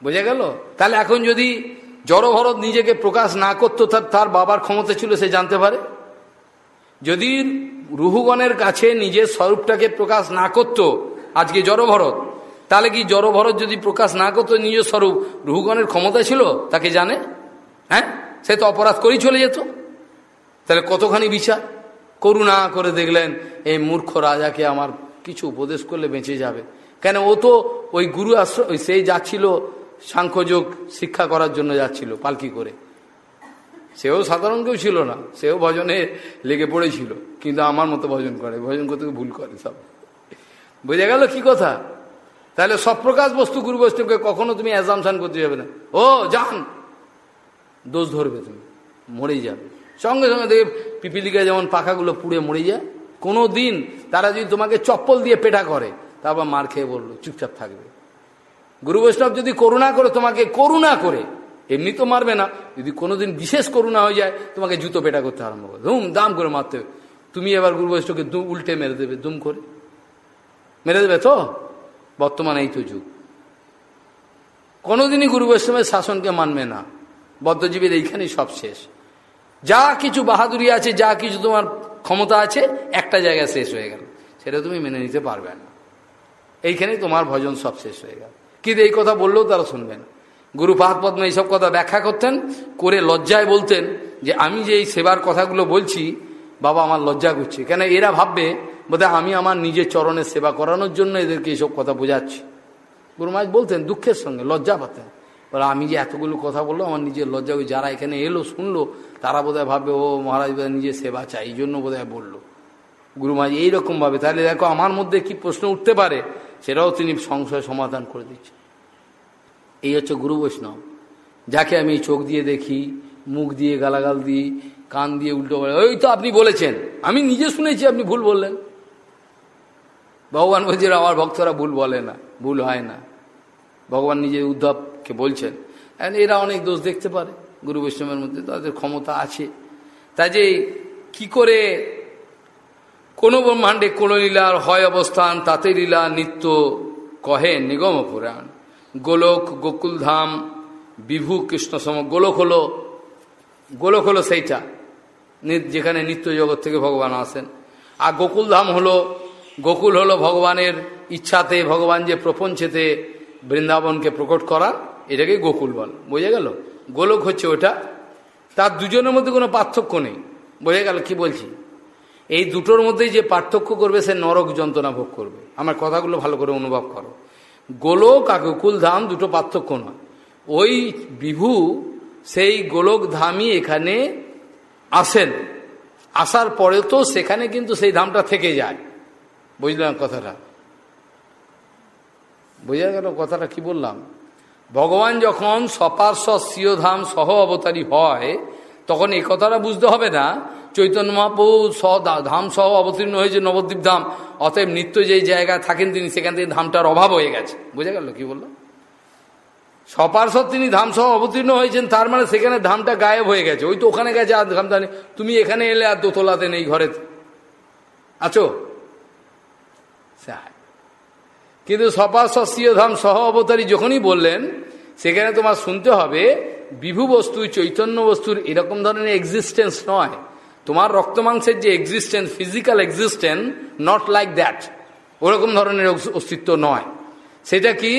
বোঝা গেল? তাহলে এখন যদি জড়ভরত নিজেকে প্রকাশ না করতো, তার তার বাবার ক্ষমতা ছিল, সে জানতে পারে? যদি রুহুগণের কাছে নিজের স্বরূপটাকে প্রকাশ না করত, আজকে জড়ভরত তাহলে কি জড়ভরত যদি প্রকাশ না করতো নিজের স্বরূপ রুহুগণের ক্ষমতা ছিল? তাকে জানে? হ্যাঁ? সে তো অপরাধ করেই চলে যেত। তাহলে কতখানি বিচার? করুণা করে দেখলেন, এই মূর্খ রাজাকে আমার কিছু উপদেশ করলে বেঁচে যাবে। কেন ও তো ওই গুরু আশ্রয় সেই যাচ্ছিল, সাংখ্যযোগ শিক্ষা করার জন্য যাচ্ছিল, পালকি করে। সেও সাধারণ কেউ ছিল না, সেও ভজনে লেগে পড়েছিল, কিন্তু আমার মতো ভজন করে, ভজন করতে ভুল করে সব। বোঝা গেল কি কথা? তাহলে সপ্রকাশ বস্তু গুরু বৈষ্ণবকে কখনো তুমি অ্যাজামশান করতে যাবে না। ও যান দোষ ধরবে তুমি। মরেই যাবে। সঙ্গে সঙ্গে দেখে পিপিলিকা যেমন পাখাগুলো পুড়ে মরে যায়। কোনো দিন তারা যদি তোমাকে চপ্পল দিয়ে পেটা করে তারপর মার খেয়ে বলল, চুপচাপ থাকবে। গুরু বৈষ্ণব যদি করুণা করে তোমাকে করুণা করে, এমনি তো মারবে না। যদি কোনোদিন বিশেষ করুণা হয়ে যায়, তোমাকে জুতো পেটা করতে আরম্ভ করে ধুম, দাম করে মারতে তুমি এবার গুরু বৈষ্ণবকে উল্টে মেরে দেবে, দুম করে। মেরে দেবে তো? বর্তমানে এই তো যুগ। কোনোদিনই গুরু বৈষ্ণবের শাসনকে মানবে না। বদ্ধজীবীর এইখানেই সব শেষ। যা কিছু বাহাদুরি আছে, যা কিছু তোমার ক্ষমতা আছে, একটা জায়গায় শেষ হয়ে গেল। সেটা তুমি মেনে নিতে পারবে না। এইখানেই তোমার ভজন সব শেষ হয়ে গেল। কিন্তু এই কথা বললেও তারা শুনবে না। গুরু পদ্ম এইসব কথা ব্যাখ্যা করতেন, করে লজ্জায় বলতেন যে, আমি যে এই সেবার কথাগুলো বলছি, বাবা আমার লজ্জা করছে। কেন এরা ভাববে বোধহয় আমি আমার নিজের চরণের সেবা করানোর জন্য এদেরকে এইসব কথা বোঝাচ্ছি। গুরু বলতেন, দুঃখের সঙ্গে, লজ্জা পাতেন। বলে, আমি যে এতগুলো কথা বলল আমার নিজের লজ্জা, ওই যারা এখানে এলো, শুনলো, তারা বোধহয় ভাববে, ও মহারাজ বোধহয় নিজের সেবা চাই এই জন্য বোধহয় বলল। গুরু এইরকমভাবে, তাহলে দেখো, আমার মধ্যে কি প্রশ্ন উঠতে পারে, সেটাও তিনি সংশয় সমাধান করে দিচ্ছেন। এই হচ্ছে গুরু বৈষ্ণব। যাকে আমি চোখ দিয়ে দেখি, মুখ দিয়ে গালাগাল দিই, কান দিয়ে উল্টো বলে, ওই তো আপনি বলেছেন, আমি নিজে শুনেছি, আপনি ভুল বললেন। ভগবান বলছে আমার ভক্তরা ভুল বলে না, ভুল হয় না। ভগবান নিজে উদ্ধবকে বলছেন। এরা অনেক দোষ দেখতে পারে গুরু বৈষ্ণবের মধ্যে, তাদের ক্ষমতা আছে। যে কি করে কোনো ব্রহ্মাণ্ডে কোনো লীলার হয় অবস্থান, তাতে লীলা নিত্য কহে নিগম পুরাণ। গোলক গোকুলধাম বিভু কৃষ্ণ সম, গোলক হলো গোলক হলো সেইটা যেখানে নিত্য জগৎ থেকে ভগবান আসেন। আর গোকুলধাম হলো গোকুল হলো ভগবানের ইচ্ছাতে, ভগবান যে প্রপঞ্চেতে বৃন্দাবনকে প্রকট করা এটাকে গোকুল বল। বোঝা গেল? গোলক হচ্ছে ওটা। তার দুজনের মধ্যে কোনো পার্থক্য নেই। বোঝা গেল? কি বলছি? এই দুটোর মধ্যেই যে পার্থক্য করবে, সে নরক যন্ত্রণা ভোগ করবে। আমার কথাগুলো ভালো করে অনুভব করো। গোলক আর গোকুল ধাম দুটো পার্থক্য নয়। ওই বিভু, সেই গোলক ধামই এখানে আসেন। আসার পরে তো সেখানে কিন্তু সেই ধামটা থেকে যায়। বুঝলাম কথাটা। বোঝা গেল কথাটা কি বললাম? ভগবান যখন সপার্শ্ব সিওধাম সহ অবতারী হয়, তখন এই কথাটা বুঝতে হবে না। চৈতন্য মহাপ্রভু স ধাম সহ অবতীর্ণ হয়েছে নবদ্বীপ ধাম, অতএব নিত্য যেই জায়গায় থাকেন তিনি, সেখান থেকে ধামটার অভাব হয়ে গেছে। বোঝা গেল কি বলল সপার্শ্বর তিনি ধাম সহ অবতীর্ণ হয়েছেন, তার মানে সেখানে ধামটা গায়েব হয়ে গেছে। ওই তো ওখানে গেছে, আর ধামটা তুমি এখানে এলে আর দোতলাতে নেই ঘরে আছো? কিন্তু সপার্শ্বীয় ধাম সহ অবতারী যখনই বললেন, সেখানে তোমার শুনতে হবে, বিভু বস্তু চৈতন্য বস্তুর এরকম ধরনের এক্সিস্টেন্স নয়। তোমার রক্ত মাংসের যে existence physical existence not like that ওরকম ধরনের অস্তিত্ব নয়। সেটা কি?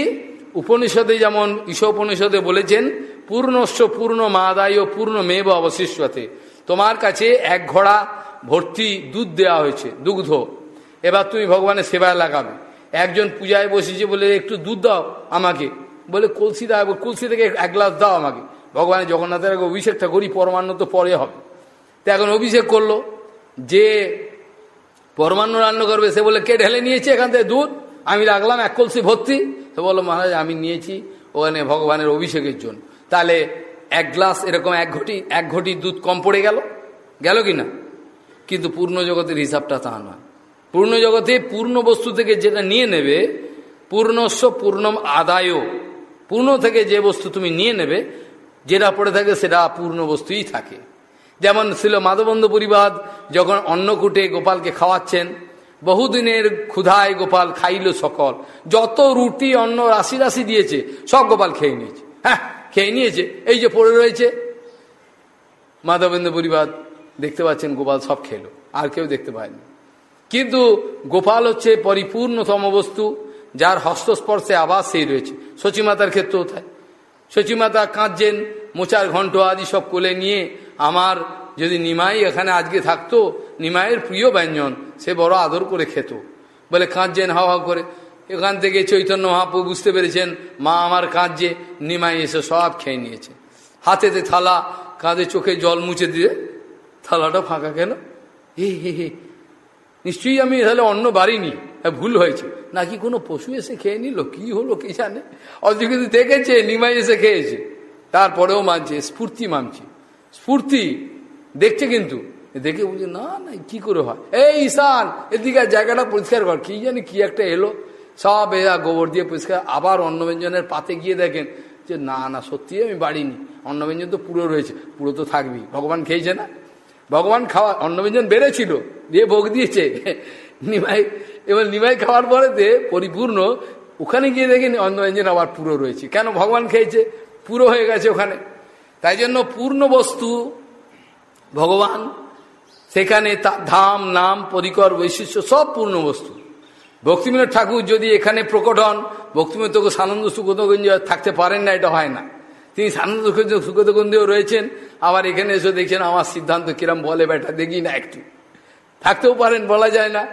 উপনিষদে যেমন ঈশ উপনিষদে বলেছেন পূর্ণস্ব পূর্ণ মাদায় ও পূর্ণ মেব অবশিষ্টতে। তোমার কাছে এক ঘোড়া ভর্তি দুধ দেওয়া হয়েছে, দুগ্ধ। এবার তুমি ভগবানের সেবায় লাগাবে। একজন পূজায় বসেছে বলে, একটু দুধ দাও আমাকে। বলে, কলসি দাও, কলসি থেকে এক গ্লাস দাও আমাকে। ভগবানের জগন্নাথের আগে অভিষেকটা করি, পরমান্ন তো পরে হবে। তো এখন অভিষেক করল। যে পরমান্ন রান্না করবে, সে বলে, কে ঢেলে নিয়েছে এখান থেকে দুধ? আমি রাখলাম, এক কলসি ভর্তি। তো বলল, মহারাজ, আমি নিয়েছি ওখানে ভগবানের অভিষেকের জন্য। তাহলে এক গ্লাস, এরকম এক ঘটি এক ঘটি দুধ কম পড়ে গেল? গেল কি না? কিন্তু পূর্ণ জগতের হিসাবটা তা নয়। পূর্ণ জগতে পূর্ণ বস্তু থেকে যেটা নিয়ে নেবে, পূর্ণস্ব পূর্ণম আদায় পূর্ণ থেকে যে বস্তু তুমি নিয়ে নেবে, যেটা পড়ে থাকে সেটা পূর্ণ বস্তুই থাকে। যেমন ছিল মাধবন্ধ পরিবার যখন অন্নকূটে গোপালকে খাওয়াচ্ছেন, বহুদিনের ক্ষুধায় গোপাল খাইল সকল। যত রুটি, অন্ন, রাশি রাশি দিয়েছে, সব গোপাল খেয়ে নিয়েছে। হ্যাঁ খেয়ে নিয়েছে, এই যে পড়ে রয়েছে। মাধবেন্দ্র পরিবার দেখতে পাচ্ছেন গোপাল সব খেলো, আর কেউ দেখতে পায়নি। কিন্তু গোপাল হচ্ছে পরিপূর্ণতম বস্তু, যার হস্তস্পর্শে আবার সেই রয়েছে। সচিমাতার ক্ষেত্রেও তাই। সচিমাতা কাঁদছেন, মোচার ঘণ্ট আদি সব কোলে নিয়ে আমার যদি নিমাই এখানে আজকে থাকতো, নিমাইয়ের প্রিয় ব্যঞ্জন, সে বড় আদর করে খেত। বলে কাঁদছেন হাওয়া হাওয়া করে। এখান থেকে চৈতন্য মহাপু বুঝতে পেরেছেন, মা আমার কাঁদছে, নিমাই এসে সব খেয়ে নিয়েছে। হাতেতে থালা, কাঁধে চোখে জল মুছে দিয়ে, থালাটা ফাঁকা কেন? হে হে হে নিশ্চয়ই আমি তাহলে অন্ন বাড়িনি। ভুল হয়েছে। নাকি কোনো পশু এসে খেয়ে নিল? কি হলো কি জানে? অথচ কিন্তু দেখেছে নিমাই এসে খেয়েছে। তারপরেও মানছে, স্ফূর্তি মানছে। স্ফূর্তি দেখছে কিন্তু। দেখে বলছে, না না, কি করে হয়? এই ঈশান, এদিকে জায়গাটা পরিষ্কার কর। কি জানি কি একটা এলো। সব এরা গোবর দিয়ে পরিষ্কার। আবার অন্ন ব্যঞ্জনের পাতে গিয়ে দেখেন যে, না না সত্যি আমি বাড়িনি। অন্নব্যঞ্জন তো পুরো রয়েছে। পুরো তো থাকবি ভগবান খেয়েছে না? ভগবান খাওয়া অন্নব্যঞ্জন বেড়েছিল, দিয়ে ভোগ দিয়েছে। নিমাই, এবার নিমাই খাওয়ার পরে পরিপূর্ণ, ওখানে গিয়ে দেখি অন্নব্যঞ্জন আবার পুরো রয়েছে। কেন ভগবান খেয়েছে? পুরো হয়ে গেছে ওখানে। তাই জন্য পূর্ণ বস্তু ভগবান, সেখানে তার ধাম, নাম, পরিকর, বৈশিষ্ট্য সব পূর্ণ বস্তু। ভক্তিবিনোদ ঠাকুর যদি এখানে প্রকট হন তোকে সানন্দ সুগতগঞ্জ থাকতে পারেন না, এটা হয় না। তিনি সানন্দ সুগতগঞ্জেও রয়েছেন। আবার এখানে এসে দেখছেন, আমার সিদ্ধান্ত কিরম বলে বেটা, দেখি না একটু। থাকতেও পারেন, বলা যায় না।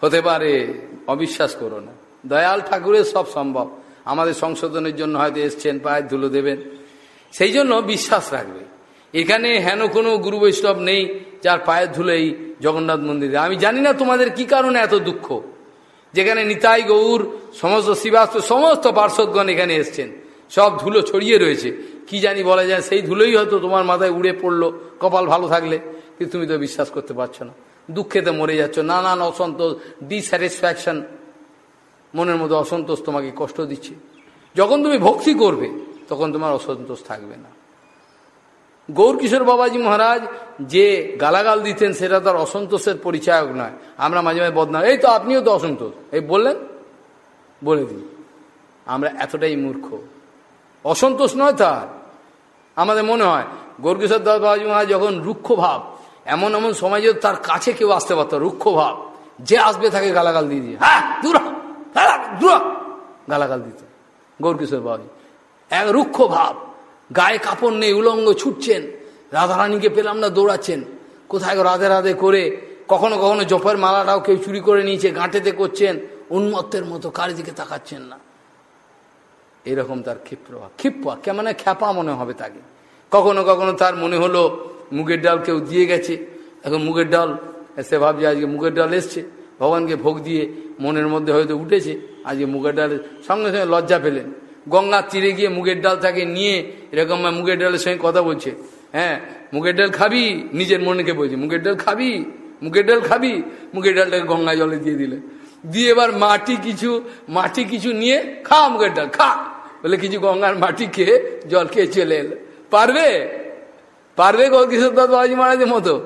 হতে পারে, অবিশ্বাস করো না। দয়াল ঠাকুরের সব সম্ভব। আমাদের সংশোধনের জন্য হয়তো এসছেন পায়ের ধুলো দেবেন। সেই জন্য বিশ্বাস রাখবে। এখানে হেন কোনো গুরু বৈষ্ণব নেই, যার পায়ের ধুলো এই জগন্নাথ মন্দিরে। আমি জানি না তোমাদের কি কারণে এত দুঃখ। যেখানে নিতাই গৌর, সমস্ত শিবাস্ত সমস্ত পার্শ্বদগণ এখানে এসছেন। সব ধুলো ছড়িয়ে রয়েছে। কি জানি বলা যায়, সেই ধুলোই হয়তো তোমার মাথায় উড়ে পড়ল, কপাল ভালো থাকলে। কিন্তু তুমি তো বিশ্বাস করতে পারছ না। দুঃখেতে মরে যাচ্ছ। নানান অসন্তোষ ডিস্যাটিসফ্যাকশন মনের মধ্যে অসন্তোষ তোমাকে কষ্ট দিচ্ছে। যখন তুমি ভক্তি করবে, তখন তোমার অসন্তোষ থাকবে না। গৌরকিশোর বাবাজি মহারাজ যে গালাগাল দিতেন, সেটা তার অসন্তোষের পরিচায়ক নয়। আমরা মাঝে মাঝে বদনাম, এই তো, আপনিও তো অসন্তোষ। এই বললেন? বলে দিন আমরা এতটাই মূর্খ। অসন্তোষ নয় তার। আমাদের মনে হয় গৌরকিশোর দাস বাবাজি মহারাজ যখন রুক্ষ ভাব, এমন এমন সময় যদি তার কাছে কেউ আসতে পারত, রুক্ষ ভাব, যে আসবে তাকে গালাগাল দিয়ে দিয়ে হ্যাঁ দূর দূর গালাগাল দিত গৌরকিশোর বাবাজি। এক রুক্ষ ভাব, গায়ে কাপড় নেই, উলঙ্গ ছুটছেন, রাধারানীকে পেলাম না, দৌড়াচ্ছেন। কোথায় রাধে রাধে করে, কখনো কখনো জপের মালাটাও কেউ চুরি করে নিয়েছে, গাঁটেতে করছেন, উন্মত্তের মতো কার দিকে তাকাচ্ছেন না। এরকম তার ক্ষিপ্র ক্ষিপ্পা কেমন খ্যাপা মনে হবে তাকে। কখনো কখনো তার মনে হলো, মুগের ডাল কেউ দিয়ে গেছে। এখন মুগের ডাল, সে ভাবছে আজকে মুগের ডাল এসছে। ভগবানকে ভোগ দিয়ে মনের মধ্যে হয়তো উঠেছে। আজকে মুগের ডালের সঙ্গে সঙ্গে লজ্জা পেলেন। গঙ্গার তীরে গিয়ে মুগের ডাল তাকে নিয়ে এরকম মুগের ডালের সঙ্গে কথা বলছে। হ্যাঁ মুগের ডাল খাবি? নিজের মনেকে বলছে, মুগের ডাল খাবি? মুগের ডাল খাবি? মুগের ডালটাকে গঙ্গা জলে দিয়ে দিলে দিয়ে এবার মাটি কিছু মাটি কিছু নিয়ে খা আমাকে খা। বলে কিছু গঙ্গার মাটি খেয়ে জল খেয়ে চলে এলো। পারবে? পারবে গৌরকিশোর দত্ত বাবাজি মহারাজের মতো?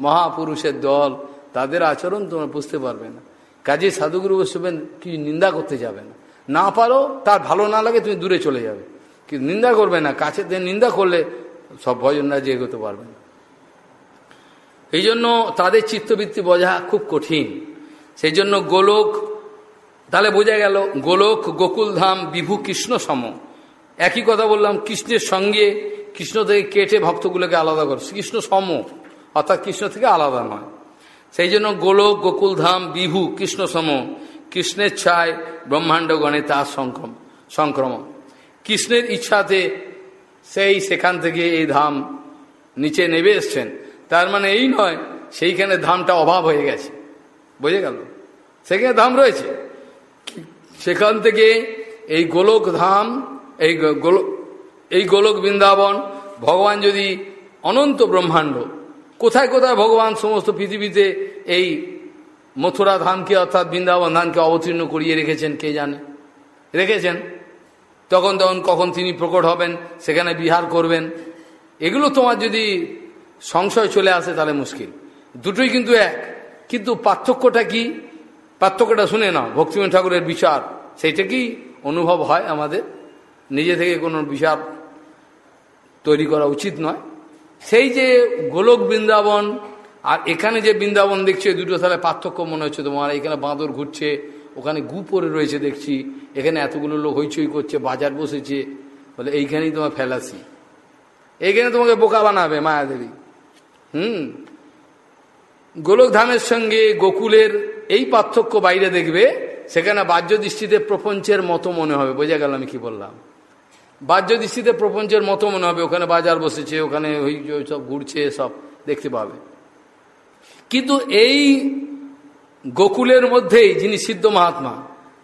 মহাপুরুষের দল, তাদের আচরণ তোমরা বুঝতে পারবে না। কাজে সাধুগুরু বসবেন কিছু নিন্দা করতে যাবে না। না পারো, তার ভালো না লাগে তুমি দূরে চলে যাবে। কিন্তু নিন্দা করবে না, কাছে নিন্দা করলে সব ভজনরা যে এগোতে পারবে না। এই জন্য তাদের চিত্তবৃত্তি বোঝা খুব কঠিন। সেই জন্য গোলক, তাহলে বোঝা গেল, গোলক, গোকুলধাম, বিভু, কৃষ্ণ সম। একই কথা বললাম, কৃষ্ণের সঙ্গে কৃষ্ণ থেকে কেটে ভক্তগুলোকে আলাদা করে। কৃষ্ণ সম, অর্থাৎ কৃষ্ণ থেকে আলাদা নয়। সেই জন্য গোলক, গোকুলধাম, বিভু, কৃষ্ণ সম, কৃষ্ণের ছায় ব্রহ্মাণ্ডগণে তার সংক্রম সংক্রমণ। কৃষ্ণের ইচ্ছাতে সেই সেখান থেকে এই ধাম নিচে নেবে এসছেন। তার মানে এই নয়, সেইখানে ধামটা অভাব হয়ে গেছে। বুঝে গেল? সেখানে ধাম রয়েছে। সেখান থেকে এই গোলক ধাম, এই গোলক এই গোলক বৃন্দাবন, ভগবান যদি অনন্ত ব্রহ্মাণ্ড, কোথায় কোথায় ভগবান সমস্ত পৃথিবীতে এই মথুরা ধামকে অর্থাৎ বৃন্দাবন ধামকে অবতীর্ণ করিয়ে রেখেছেন, কে জানে? রেখেছেন। তখন তখন কখন তিনি প্রকট হবেন, সেখানে বিহার করবেন। এগুলো তোমার যদি সংশয় চলে আসে তাহলে মুশকিল। দুটোই কিন্তু এক। কিন্তু পার্থক্যটা কি? পার্থক্যটা শুনে নাও ভক্তিমন ঠাকুরের বিচার। সেইটা কি অনুভব হয় আমাদের? নিজে থেকে কোনো বিচার তৈরি করা উচিত নয়। সেই যে গোলক বৃন্দাবন, আর এখানে যে বৃন্দাবন দেখছে দুটো তাহলে পার্থক্য মনে হচ্ছে তোমার। এখানে বাঁদর ঘুরছে, ওখানে গু পরে রয়েছে দেখছি। এখানে এতগুলো লোক হইচই করছে, বাজার বসেছে। বলে, এইখানেই তোমার ফেলাসি। এইখানে তোমাকে বোকা বানাবে, মায়াদেবী। হুম। গোলকধামের সঙ্গে গোকুলের এই পার্থক্য বাইরে দেখবে, সেখানে বাহ্য দৃষ্টিতে প্রপঞ্চের মতো মনে হবে। বোঝা গেল আমি কি বললাম? বাহ্য দৃষ্টিতে প্রপঞ্চের মতো মনে হবে। ওখানে বাজার বসেছে, ওখানে ওই সব ঘুরছে, সব দেখতে পাবে। কিন্তু এই গোকুলের মধ্যেই, যিনি সিদ্ধ মহাত্মা,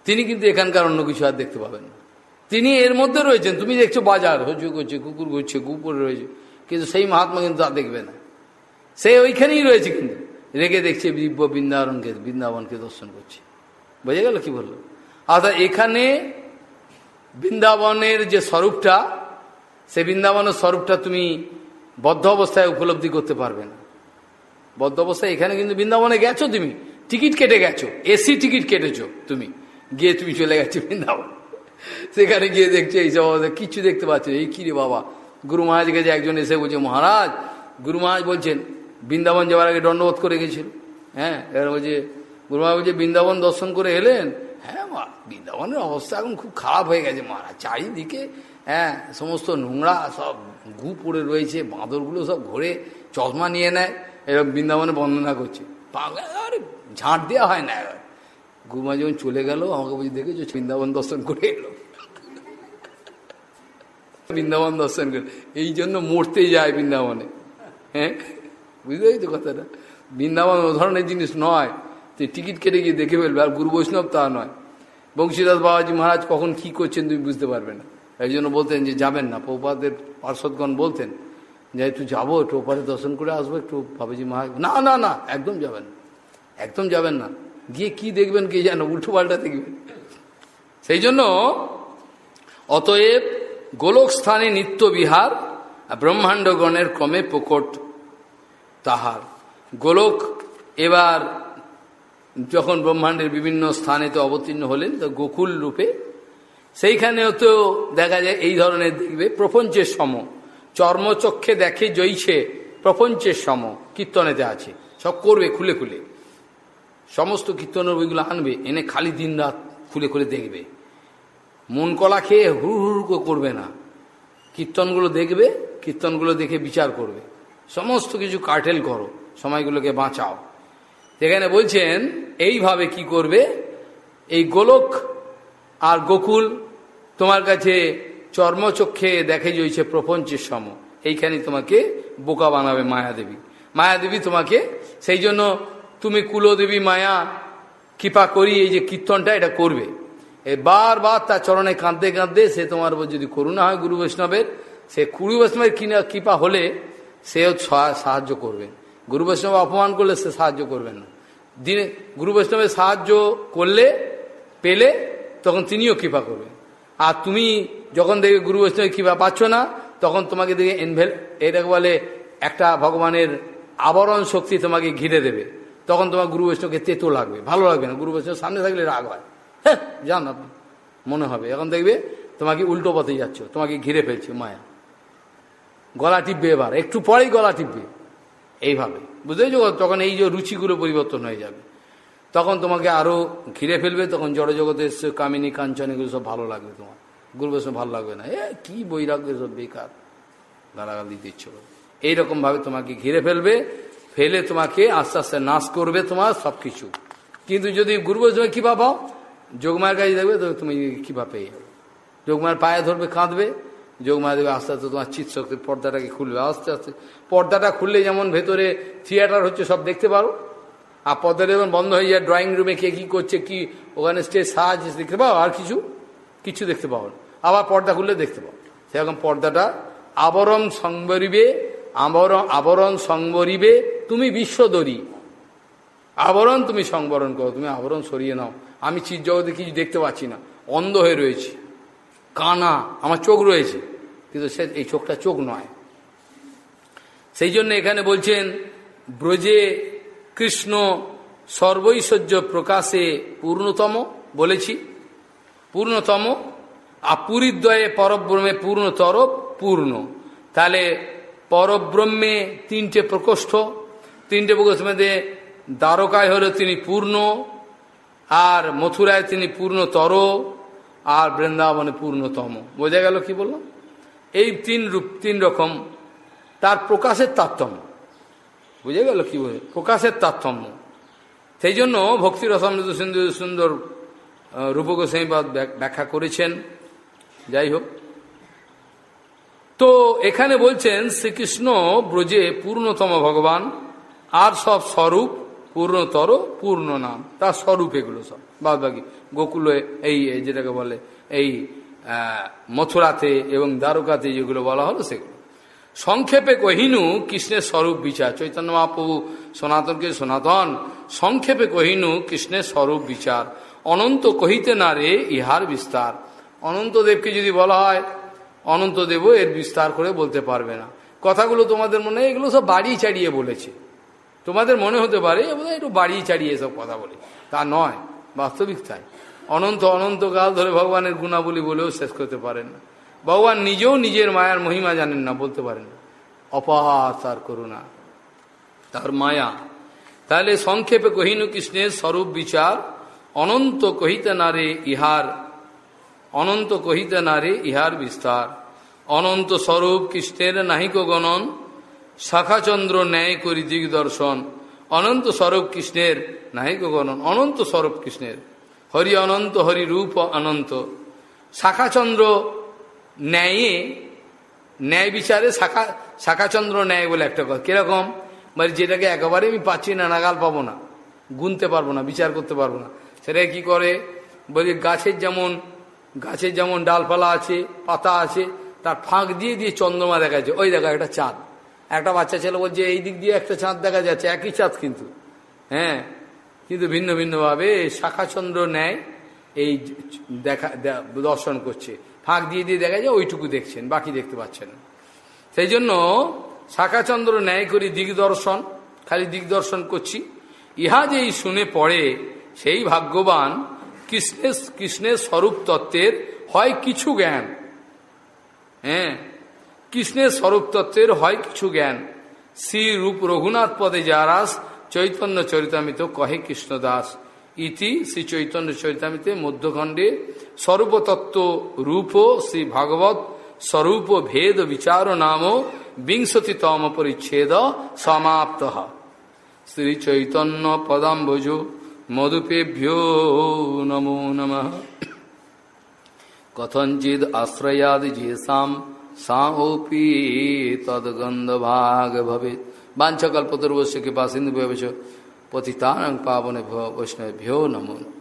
তিনি কিন্তু এখানকার অন্য কিছু আর দেখতে পাবেন না। তিনি এর মধ্যে রয়েছেন। তুমি দেখছ বাজার হজু করছে, কুকুর ঘুরছে, কুকুর রয়েছে। কিন্তু সেই মহাত্মা কিন্তু আর দেখবে না। সে ওইখানেই রয়েছে কিন্তু। রেগে দেখছে দিব্য বৃন্দাবনকে বৃন্দাবনকে দর্শন করছে। বোঝা গেল কি বলল? অর্থাৎ এখানে বৃন্দাবনের যে স্বরূপটা, সে বৃন্দাবনের স্বরূপটা তুমি বদ্ধ অবস্থায় উপলব্ধি করতে পারবে না। বদ্ধ অবস্থায় এখানে কিন্তু বৃন্দাবনে গেছো তুমি। টিকিট কেটে গেছো। এসি টিকিট কেটেছো তুমি। গিয়ে তুমি চলে গেছো বৃন্দাবন। সেখানে গিয়ে দেখছ এইসব অবস্থা কিচ্ছু দেখতে পাচ্ছ এই কিরে বাবা? গুরু মহারাজ কাছে একজন এসে বলছে, মহারাজ, গুরু মহারাজ বলছেন বৃন্দাবন যাওয়ার আগে দণ্ডবোধ করে গেছিল। হ্যাঁ এবার বলছে গুরু মহারাজ বলছে বৃন্দাবন দর্শন করে এলেন হ্যাঁ মা, বৃন্দাবনের অবস্থা এখন খুব খারাপ হয়ে গেছে মহারাজ। চারিদিকে হ্যাঁ সমস্ত নোংরা সব গু পড়ে রয়েছে, বাঁদরগুলো সব ঘোরে, চশমা নিয়ে নেয় এরকম বৃন্দাবনে বন্দনা করছে। আরে, ঝাঁট দেওয়া হয় না এবার। গুরুমা যখন চলে গেল, আমাকে বলছি, দেখেছ, বৃন্দাবন দর্শন করে এলো? বৃন্দাবন দর্শন করে, এই জন্য মরতেই যায় বৃন্দাবনে। হ্যাঁ বুঝতে তো কথাটা। বৃন্দাবন ও ধরনের জিনিস নয়। তুই টিকিট কেটে গিয়ে দেখে ফেলবে, আর গুরু বৈষ্ণব তা নয়। বংশীদাস বাবাজি মহারাজ কখন কি করছেন তুমি বুঝতে পারবে না। এই জন্য বলতেন যে যাবেন না। পৌপাদের পার্শ্বদগণ বলতেন, যে একটু যাব, একটু ওপারে দর্শন করে আসব, একটু বাবাজি মহারাজ না না না, একদম যাবেন একদম যাবেন না। গিয়ে কি দেখবেন কে যেন উল্টো পাল্টা দেখবেন। সেই জন্য অতএব গোলক স্থানে নিত্য বিহার ব্রহ্মাণ্ডগণের ক্রমে প্রকট তাহার। গোলক এবার যখন ব্রহ্মাণ্ডের বিভিন্ন স্থানে তো অবতীর্ণ হলেন, তো গোকুল রূপে, সেইখানেও তো দেখা যায় এই ধরনের দেখবে প্রপঞ্চের সম। চর্মচক্ষে দেখে জইছে প্রপঞ্চের সম, কীর্তনেতে আছে। সব করবে খুলে খুলে। সমস্ত কীর্তনের বইগুলো আনবে, এনে খালি দিন রাত খুলে খুলে দেখবে। মন কলা খেয়ে হুড় হুড় করবে না। কীর্তনগুলো দেখবে, কীর্তনগুলো দেখে বিচার করবে। সমস্ত কিছু কার্টেল করো, সময়গুলোকে বাঁচাও। সেখানে বলছেন, এইভাবে কি করবে? এই গোলক আর গোকুল তোমার কাছে চর্মচক্ষে দেখে জইছে প্রপঞ্চের সম। এইখানে তোমাকে বোকা বানাবে মায়াদেবী। মায়াদেবী তোমাকে, সেই জন্য তুমি কুলদেবী মায়া কৃপা করি, এই যে কীর্তনটা এটা করবে। বারবার তার চরণে কাঁদতে কাঁদতে সে তোমার যদি করুণা হয় গুরু বৈষ্ণবের, সে গুরু বৈষ্ণবের কৃপা হলে সেও সাহায্য করবে। গুরু বৈষ্ণব অপমান করলে সে সাহায্য করবেন না। দিনে গুরু বৈষ্ণবের সাহায্য করলে, পেলে তখন তিনিও কৃপা করবেন আর তুমি যখন দেখবে গুরু বৈষ্ণবের কৃপা পাচ্ছ না, তখন তোমাকে দেখে এনভেল এটাকে বলে একটা ভগবানের আবরণ শক্তি তোমাকে ঘিরে দেবে। তখন তোমার গুরু বৈষ্ণবকে তেতো লাগবে, ভালো লাগবে না। গুরু বৈষ্ণব সামনে থাকলে রাগ হয়। হ্যাঁ আপনি মনে হবে। এখন দেখবে তোমাকে উল্টো পথে যাচ্ছ, তোমাকে ঘিরে ফেলছে মায়া। গলা টিপবে এবার, একটু পরেই গলা টিপবে। এইভাবে। বুঝতেছো তখন এই যে রুচিগুলো পরিবর্তন হয়ে যাবে। তখন তোমাকে আরও ঘিরে ফেলবে, তখন জড়জগতের কামিনী, কাঞ্চন, এগুলো সব ভালো লাগবে তোমার। গুরু বৈষ্ণব ভালো লাগবে না। এ, কি বৈরাগ্য সব বেকার। গালাগাল দিতে ইচ্ছে করে। এইরকমভাবে তোমাকে ঘিরে ফেলবে, ফেলে তোমাকে আস্তে আস্তে নাশ করবে তোমার সব কিছু কিন্তু যদি গুরু বৈষ্ণব কী পাও, যোগমায়ের কাছে দেখবে তো তুমি কৃপা পেয়ে যাবে। যোগমায়ের পায়ে ধরবে, কাঁদবে। যোগমায়া দেবে আস্তে আস্তে তোমার শক্তির পর্দাটাকে খুলবে, আস্তে আস্তে। পর্দাটা খুললে যেমন ভেতরে থিয়েটার হচ্ছে, সব দেখতে পারো। আর পর্দাটা যখন বন্ধ হয়ে যায় ড্রয়িং রুমে কে কী করছে, কি, ওখানে স্টেজ সাহায্য দেখতে পাও, আর কিছু? কিছু দেখতে পাও আবার পর্দা খুললে দেখতে পাও। সেরকম পর্দাটা আবরণ সংবরিবে, আবরণ আবরণ সংবরিবে, তুমি বিশ্বদরী। আবরণ তুমি সংবরণ করো, তুমি আবরণ সরিয়ে নাও। আমি চিৎ জগতে কিছু দেখতে পাচ্ছি না, অন্ধ হয়ে রয়েছি। কানা, আমার চোখ রয়েছে, কিন্তু সে এই চোখটা চোখ নয়। সেই জন্য এখানে বলছেন, ব্রজে কৃষ্ণ সর্বৈশ্বর্য প্রকাশে পূর্ণতম বলেছি, পূর্ণতম আর পুরীদ্বয়ে পরব্রহ্মে পূর্ণতর পূর্ণ। তাহলে পরব্রহ্মে তিনটে প্রকোষ্ঠ তিনটে প্রকোষ্ঠ মধ্যে দ্বারকায় হলে তিনি পূর্ণ, আর মথুরায় তিনি পূর্ণতর আর বৃন্দাবনে পূর্ণতম। বোঝা গেল কি বললাম? এই তিন রূপ, তিন রকম, তার প্রকাশের তারতম্য। বুঝে গেল কি বলে? প্রকাশের তারতম্য। সেই জন্য ভক্তি রসামৃত সুন্দর সুন্দর রূপগোস্বাইবাদ ব্যাখ্যা করেছেন। যাই হোক। তো এখানে বলছেন শ্রীকৃষ্ণ ব্রজে পূর্ণতম ভগবান, আর সব স্বরূপ পূর্ণতর পূর্ণ নাম। তার স্বরূপ এগুলো সব। বাদ বাকি গোকুলে এই যেটাকে বলে এই মথুরাতে এবং দ্বারকাতে যেগুলো বলা হলো সেগুলো। সংক্ষেপে কহিনু কৃষ্ণের স্বরূপ বিচার। চৈতন্য মহাপ্রভু, সনাতনকে সনাতন, সংক্ষেপে কহিনু কৃষ্ণের স্বরূপ বিচার। অনন্ত কহিতে না রে ইহার বিস্তার। অনন্তদেবকে যদি বলা হয়, অনন্তদেবও এর বিস্তার করে বলতে পারবে না। কথাগুলো তোমাদের মনে, এগুলো সব বাড়িয়ে চাড়িয়ে বলেছে। তোমাদের মনে হতে পারে একটু বাড়িয়ে চাড়িয়ে এসব কথা বলে। তা নয়, বাস্তবিক তাই। অনন্ত অনন্তকাল ধরে ভগবানের গুণাবলী বলেও শেষ করতে পারেন না। ভগবান নিজেও নিজের মায়ার মহিমা জানেন না, বলতে পারেন না। তার করুণা, তার মায়া। তাহলে সংক্ষেপে কহিনু কৃষ্ণের স্বরূপ বিচার, অনন্ত কহিতে নারে ইহার, অনন্ত কহিতে নারে ইহার বিস্তার। অনন্ত স্বরূপ কৃষ্ণের নাহিক গণন শাখাচন্দ্র ন্যায় করি দিগদর্শন অনন্ত স্বরূপ কৃষ্ণের নাহিক গণন অনন্ত স্বরূপ কৃষ্ণের। হরি অনন্ত, হরি রূপ অনন্ত। শাখাচন্দ্র ন্যায়ে, ন্যায় বিচারে শাখা, শাখাচন্দ্র ন্যায় বলে একটা কথা। কীরকম? মানে যেটাকে একেবারে আমি পাচ্ছি না, নাগাল পাবো না। গুনতে পারব না, বিচার করতে পারব না। সেটা কি করে? বলি গাছের যেমন গাছের যেমন ডালপালা আছে, পাতা আছে, তার ফাঁক দিয়ে দিয়ে চন্দ্রমা দেখা যাচ্ছে ওই দেখা একটা চাঁদ। একটা বাচ্চা ছেলে বলছে, এই দিক দিয়ে একটা চাঁদ দেখা যাচ্ছে, একই চাঁদ কিন্তু। হ্যাঁ কিন্তু ভিন্ন ভিন্নভাবে শাখাচন্দ্র নেয় এই দেখা দর্শন করছে। ফাঁক দিয়ে দিয়ে দেখা যায় ওইটুকু দেখছেন, বাকি দেখতে পাচ্ছেন সেই জন্য শাখাচন্দ্র ন্যায় করি দিগদর্শন, খালি দিগদর্শন করছি। ইহা যেই শুনে পড়ে, সেই ভাগ্যবান কৃষ্ণের কৃষ্ণের স্বরূপ তত্ত্বের হয় কিছু জ্ঞান। হ্যাঁ কৃষ্ণের স্বরূপ তত্ত্বের হয় কিছু জ্ঞান। শ্রী রূপ রঘুনাথ পদে যারাস, চৈতন্য চরিতামিত কহে কৃষ্ণদাস। ইতি শ্রী চৈতন্য চরিতামিতে মধ্যখণ্ডে সর্বতত্ত্ব রূপ শ্রী ভাগবত স্বরূপ ভেদ বিচার নাম বিংশতিতম পরিচ্ছেদ সমাপ্ত। শ্রী চৈতন্য পদাম্বজ মধুপেভ্যো নমো নমঃ। কথঞ্চিদ আশ্রয়াদ যেসাম সাপি তদ্গন্ধভাগ বাঞ্ছকল্পতর্বশ্য কৃপা সিন্ধু পতিতানং পাবনে ভৈষ্ণভ্যো নমো নমঃ